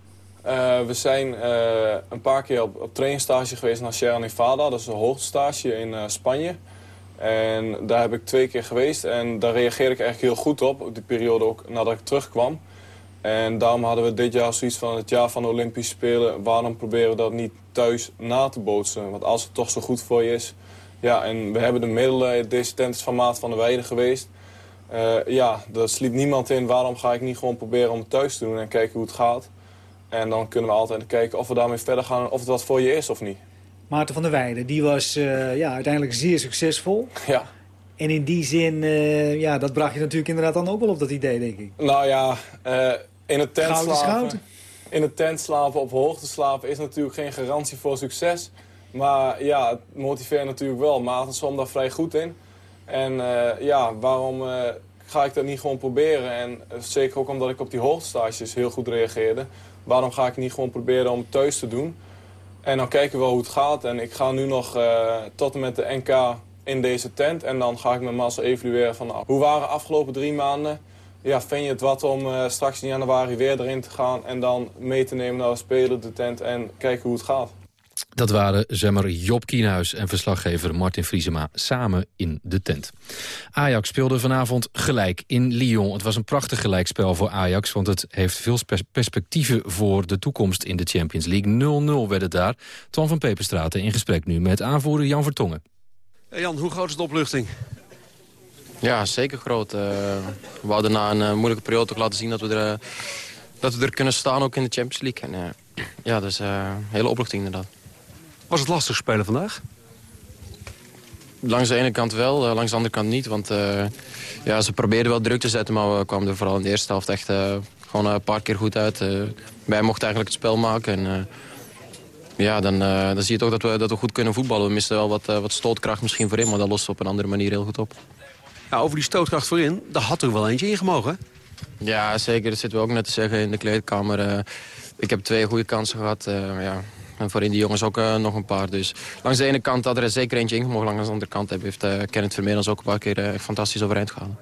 Speaker 20: Uh, we zijn uh, een paar keer op, op trainingsstage geweest naar Sierra Nevada. Dat is een hoogtestage in Spanje. En daar heb ik twee keer geweest. En daar reageerde ik eigenlijk heel goed op. Die periode ook nadat ik terugkwam. En daarom hadden we dit jaar zoiets van het jaar van de Olympische Spelen. Waarom proberen we dat niet thuis na te bootsen? Want als het toch zo goed voor je is. Ja, en we hebben de middelen. Deze tent van Maat van de Weide geweest. ja, daar sliep niemand in. Waarom ga ik niet gewoon proberen om het thuis te doen en kijken hoe het gaat? En dan kunnen we altijd kijken of we daarmee verder gaan... of het wat voor je is of niet.
Speaker 19: Maarten van der Weijden, die was uh, ja, uiteindelijk zeer succesvol.
Speaker 20: Ja.
Speaker 19: En in die zin, uh, ja, dat bracht je natuurlijk inderdaad dan ook wel op dat idee, denk ik.
Speaker 20: Nou ja, uh, in het tent slapen... In het tent slapen, op hoogte slapen, is natuurlijk geen garantie voor succes. Maar ja, het motiveert natuurlijk wel. Maarten zwom daar vrij goed in. En ja, waarom ga ik dat niet gewoon proberen? En zeker ook omdat ik op die hoogtestages heel goed reageerde waarom ga ik niet gewoon proberen om thuis te doen? En dan kijken we wel hoe het gaat. En ik ga nu nog uh, tot en met de NK in deze tent. En dan ga ik met Marcel evalueren van hoe waren de afgelopen drie maanden? Ja, vind je het wat om uh, straks in januari weer erin te gaan... en dan mee te nemen naar de Spelen, de tent en kijken hoe het gaat?
Speaker 17: Dat waren zwemmer Job Kienhuis en verslaggever Martin Vriesema samen in de tent. Ajax speelde vanavond gelijk in Lyon. Het was een prachtig gelijkspel voor Ajax... want het heeft veel perspectieven voor de toekomst in de Champions League. 0-0 werd het daar. Twan van Peperstraten in gesprek nu met aanvoerder Jan Vertongen.
Speaker 21: Jan, hoe groot is de opluchting?
Speaker 22: Ja, zeker groot. Uh, we hadden na een uh, moeilijke periode toch laten zien dat we, er, uh, dat we er kunnen staan ook in de Champions League. En, ja, dat is een hele opluchting inderdaad.
Speaker 21: Was het lastig spelen vandaag?
Speaker 22: Langs de ene kant wel, uh, langs de andere kant niet. Want uh, ja, ze probeerden wel druk te zetten, maar we kwamen er vooral in de eerste helft echt uh, gewoon een paar keer goed uit. wij mochten eigenlijk het spel maken. En, ja, dan, dan zie je toch dat we, dat we goed kunnen voetballen. We missen wel wat, wat stootkracht misschien voorin, maar dat lost op een andere manier heel goed op.
Speaker 21: Ja, over die stootkracht voorin, daar had er wel eentje ingemogen.
Speaker 22: Ja, zeker. Dat zitten we ook net te zeggen in de kleedkamer. ik heb twee goede kansen gehad. ja, en voorin die jongens ook uh, nog een paar. Dus langs de ene kant had er zeker eentje ingemogen. Langs de andere kant heeft uh, Kenneth Vermeer ook een paar keer uh, fantastisch overeind gehouden.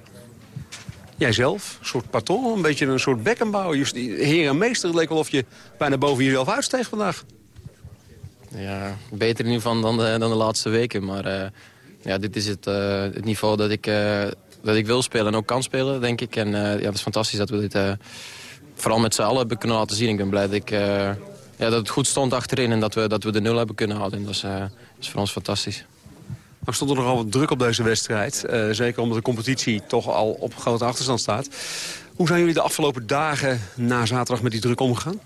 Speaker 21: Jijzelf, een soort paton, een beetje een soort bekkenbouw. Heer en meester, het leek wel of je bijna boven jezelf uitsteeg vandaag.
Speaker 22: Ja, beter in ieder geval dan de, dan de laatste weken. Maar ja, dit is het, het niveau dat ik, dat ik wil spelen en ook kan spelen, denk ik. En ja, het is fantastisch dat we dit vooral met z'n allen hebben kunnen laten zien. Ik ben blij dat ik ja, dat het goed stond achterin en dat we, dat we de nul hebben kunnen houden. En dat is, uh, is voor ons fantastisch.
Speaker 21: Er stond er nogal wat druk op deze wedstrijd. Uh, zeker omdat de competitie toch al op grote achterstand staat. Hoe zijn jullie de afgelopen dagen na zaterdag met die druk omgegaan?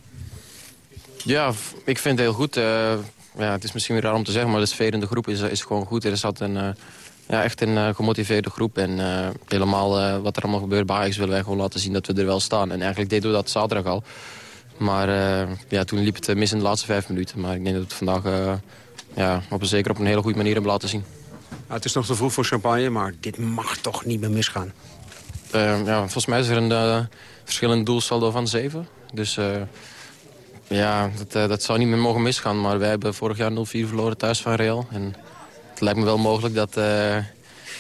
Speaker 22: Ja, ik vind het heel goed. Uh, ja, het is misschien weer raar om te zeggen, maar de sfeer in de groep is, is gewoon goed. Er zat een, ja, echt een gemotiveerde groep. En helemaal wat er allemaal gebeurt bij Ajax willen wij gewoon laten zien dat we er wel staan. En eigenlijk deden we dat zaterdag al. Maar uh, ja, toen liep het mis in de laatste vijf minuten. Maar ik denk dat we het vandaag uh, ja, op een, zeker op een hele goede manier hebben laten zien.
Speaker 21: het is nog te vroeg voor champagne, maar dit mag toch niet meer misgaan?
Speaker 22: Uh, ja, volgens mij is er een verschillend doelsaldo van zeven. Dus ja, dat, dat zou niet meer mogen misgaan. Maar wij hebben vorig jaar 0-4 verloren thuis van Real. En het lijkt me wel mogelijk dat,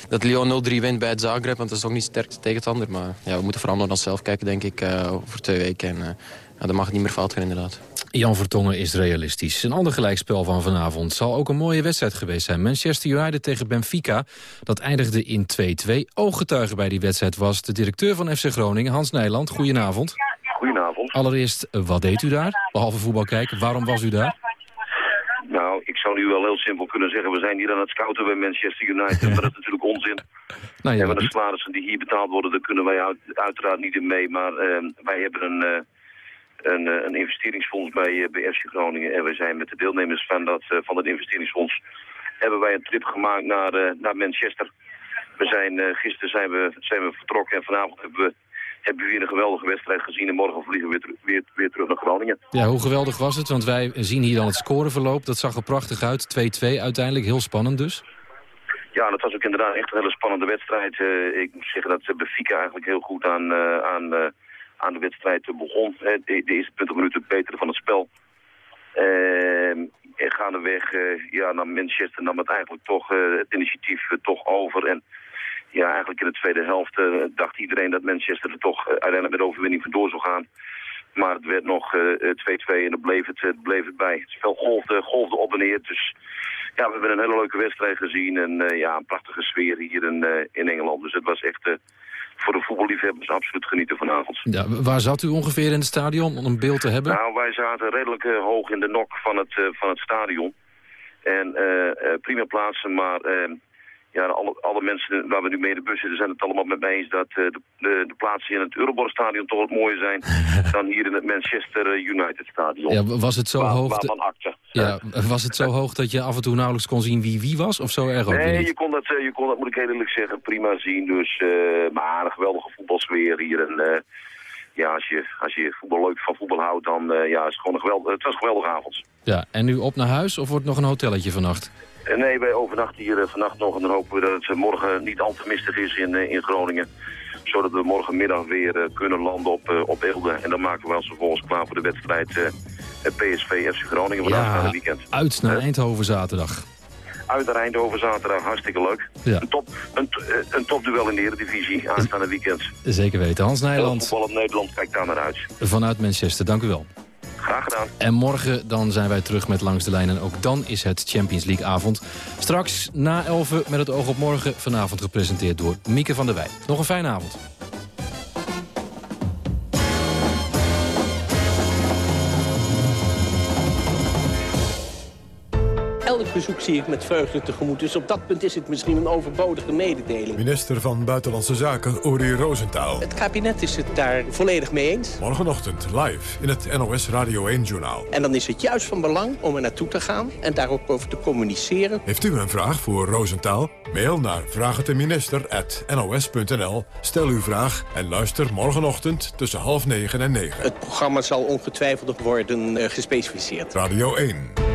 Speaker 22: dat Lyon 0-3 wint bij het Zagreb. Want dat is ook niet sterk tegen het ander. Maar ja, we moeten vooral naar onszelf kijken, denk ik, over twee weken. En, ja, dan mag het niet meer fout gaan inderdaad.
Speaker 17: Jan Vertongen is realistisch. Een ander gelijkspel van vanavond zal ook een mooie wedstrijd geweest zijn. Manchester United tegen Benfica. Dat eindigde in 2-2. Ooggetuige bij die wedstrijd was de directeur van FC Groningen, Hans Nijland. Goedenavond.
Speaker 23: Goedenavond.
Speaker 17: Allereerst, wat deed u daar? Behalve voetbal kijken, waarom was u daar?
Speaker 23: Nou, ik zou nu wel heel simpel kunnen zeggen... we zijn hier aan het scouten bij Manchester United, maar dat is natuurlijk onzin. Nou, en met de salarissen die hier betaald worden, daar kunnen wij uiteraard niet in mee. Maar uh, wij hebben een... Uh, een, eh, een investeringsfonds bij, eh, bij FC Groningen. En we zijn met de deelnemers van, dat, eh, van het investeringsfonds... hebben wij een trip gemaakt naar, naar Manchester. We zijn, gisteren zijn we, zijn we vertrokken en vanavond hebben we, hebben we weer een geweldige wedstrijd gezien. En morgen vliegen we weer, weer, weer terug naar Groningen.
Speaker 17: Ja, hoe geweldig was het? Want wij zien hier dan het scoreverloop. Dat zag er prachtig uit. 2-2 uiteindelijk. Heel spannend dus.
Speaker 23: Ja, dat was ook inderdaad echt een hele spannende wedstrijd. ik moet zeggen dat Benfica eigenlijk heel goed aan, aan, aan de wedstrijd begon. De, de eerste 20 minuten beter van het spel. Uh, en gaandeweg uh, ja, naar Manchester nam het eigenlijk toch uh, het initiatief toch over. En ja, eigenlijk in de tweede helft dacht iedereen dat Manchester er toch uiteindelijk met overwinning vandoor zou gaan. Maar het werd nog 2-2 en dan bleef het, bleef het bij. Het spel golfde, golfde op en neer. Dus ja, we hebben een hele leuke wedstrijd gezien. En ja, een prachtige sfeer hier in, in Engeland. Dus het was echt voor de voetballiefhebbers absoluut genieten vanavond.
Speaker 17: Ja, waar zat u ongeveer in het stadion om een beeld te hebben?
Speaker 23: Nou, wij zaten redelijk uh, hoog in de nok van het, uh, van het stadion. En uh, prima plaatsen, maar ehm, ja, alle, alle mensen waar we nu mee in de bus zitten zijn het allemaal met mij eens dat uh, de, de, de, plaatsen in het Euroborg-stadion toch wat mooier zijn dan hier in het Manchester United-stadion.
Speaker 17: Ja, was het zo
Speaker 23: waar,
Speaker 17: hoog?
Speaker 23: Waarvan acte.
Speaker 17: Ja, was het zo hoog dat je af en toe nauwelijks kon zien wie wie was? Of zo erg ook
Speaker 23: Nee, je kon, dat, je kon dat, moet ik eerlijk zeggen, prima zien. Dus, uh, maar een geweldige voetbalsfeer hier. En, uh, ja, als je, als je voetbal leuk van voetbal houdt, dan ja, is het gewoon een geweldig, het was een geweldige avond.
Speaker 17: Ja, en nu op naar huis of wordt nog een hotelletje vannacht?
Speaker 23: Nee, wij overnachten hier vannacht nog en dan hopen we dat het morgen niet al te mistig is in, in Groningen zodat we morgenmiddag weer uh, kunnen landen op, uh, op Eelde. En dan maken we ons vervolgens klaar voor de wedstrijd uh, PSV FC Groningen vandaag ja, het weekend.
Speaker 17: uit naar Eindhoven zaterdag.
Speaker 23: Uit naar Eindhoven zaterdag, hartstikke leuk.
Speaker 17: Ja.
Speaker 23: Een, top, een, een topduel in de Eredivisie aanstaande weekend.
Speaker 17: Zeker weten. Hans Nijland.
Speaker 23: Voetbal in Nederland, kijk daar naar uit.
Speaker 17: Vanuit Manchester, dank u wel.
Speaker 23: Graag gedaan.
Speaker 17: En morgen dan zijn wij terug met Langs de Lijn. En ook dan is het Champions League avond. Straks na 11 met het oog op morgen. Vanavond gepresenteerd door Mieke van der Wij. Nog een fijne avond.
Speaker 24: Elk bezoek zie ik met vreugde tegemoet. Dus op dat punt is het misschien een overbodige mededeling.
Speaker 25: Minister van Buitenlandse Zaken, Uri Rosenthal.
Speaker 24: Het kabinet is het daar volledig mee eens.
Speaker 25: Morgenochtend live in het NOS Radio 1-journaal.
Speaker 24: En dan is het juist van belang om er naartoe te gaan en daar ook over te communiceren.
Speaker 25: Heeft u een vraag voor Rosenthal? Mail naar vraagteminister.nos.nl. Stel uw vraag en luister morgenochtend tussen half negen en negen.
Speaker 24: Het programma zal ongetwijfeld worden uh, gespecificeerd.
Speaker 25: Radio 1.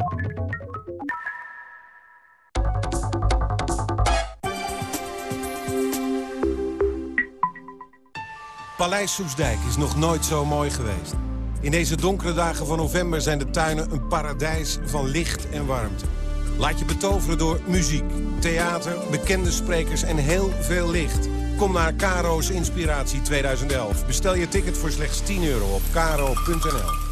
Speaker 21: Paleis Soesdijk is nog nooit zo mooi geweest. In deze donkere dagen van november zijn de tuinen een paradijs van licht en warmte. Laat je betoveren door muziek, theater, bekende sprekers en heel veel licht. Kom naar Caro's Inspiratie 2011. Bestel je ticket voor slechts 10 euro op caro.nl.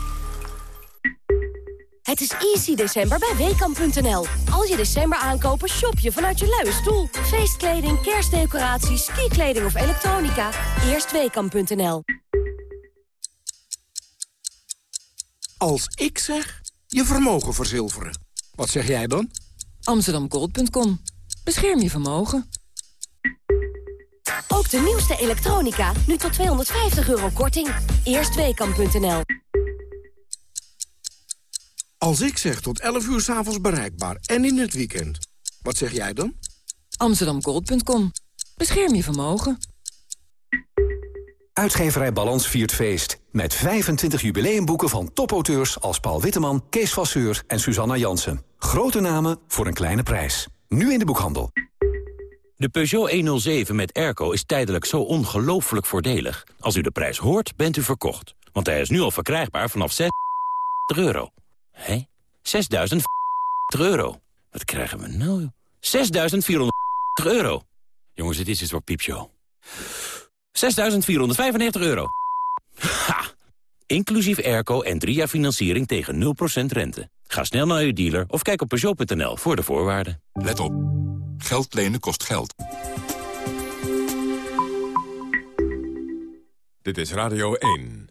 Speaker 26: Het is easy december bij WKAM.nl. Als je december aankopen, shop je vanuit je luie stoel. Feestkleding, kerstdecoraties, skikleding of elektronica. Eerst WKAM.nl.
Speaker 27: Als ik zeg, je vermogen verzilveren. Wat zeg jij dan?
Speaker 28: Amsterdamgold.com. Bescherm je vermogen.
Speaker 26: Ook de nieuwste elektronica, nu tot 250 euro korting. Eerst WKAM.nl.
Speaker 27: Als ik zeg tot 11 uur s'avonds bereikbaar en in het weekend. Wat zeg jij dan?
Speaker 28: Amsterdamgold.com. Bescherm je vermogen.
Speaker 29: Uitgeverij Balans viert feest. Met 25 jubileumboeken van topauteurs als Paul Witteman, Kees Vasseur en Susanna Jansen. Grote namen voor een kleine prijs. Nu in de boekhandel.
Speaker 30: De Peugeot 107 met airco is tijdelijk zo ongelooflijk voordelig. Als u de prijs hoort, bent u verkocht. Want hij is nu al verkrijgbaar vanaf 6 euro. Hé? 6.000 euro. Wat krijgen we nou? 6.400 euro. Jongens, dit is het voor piepshow. 6.495 euro. Ha! Inclusief airco en drie jaar financiering tegen 0% rente. Ga snel naar uw dealer of kijk op Peugeot.nl voor de voorwaarden.
Speaker 31: Let op. Geld lenen kost geld.
Speaker 25: Dit is Radio 1.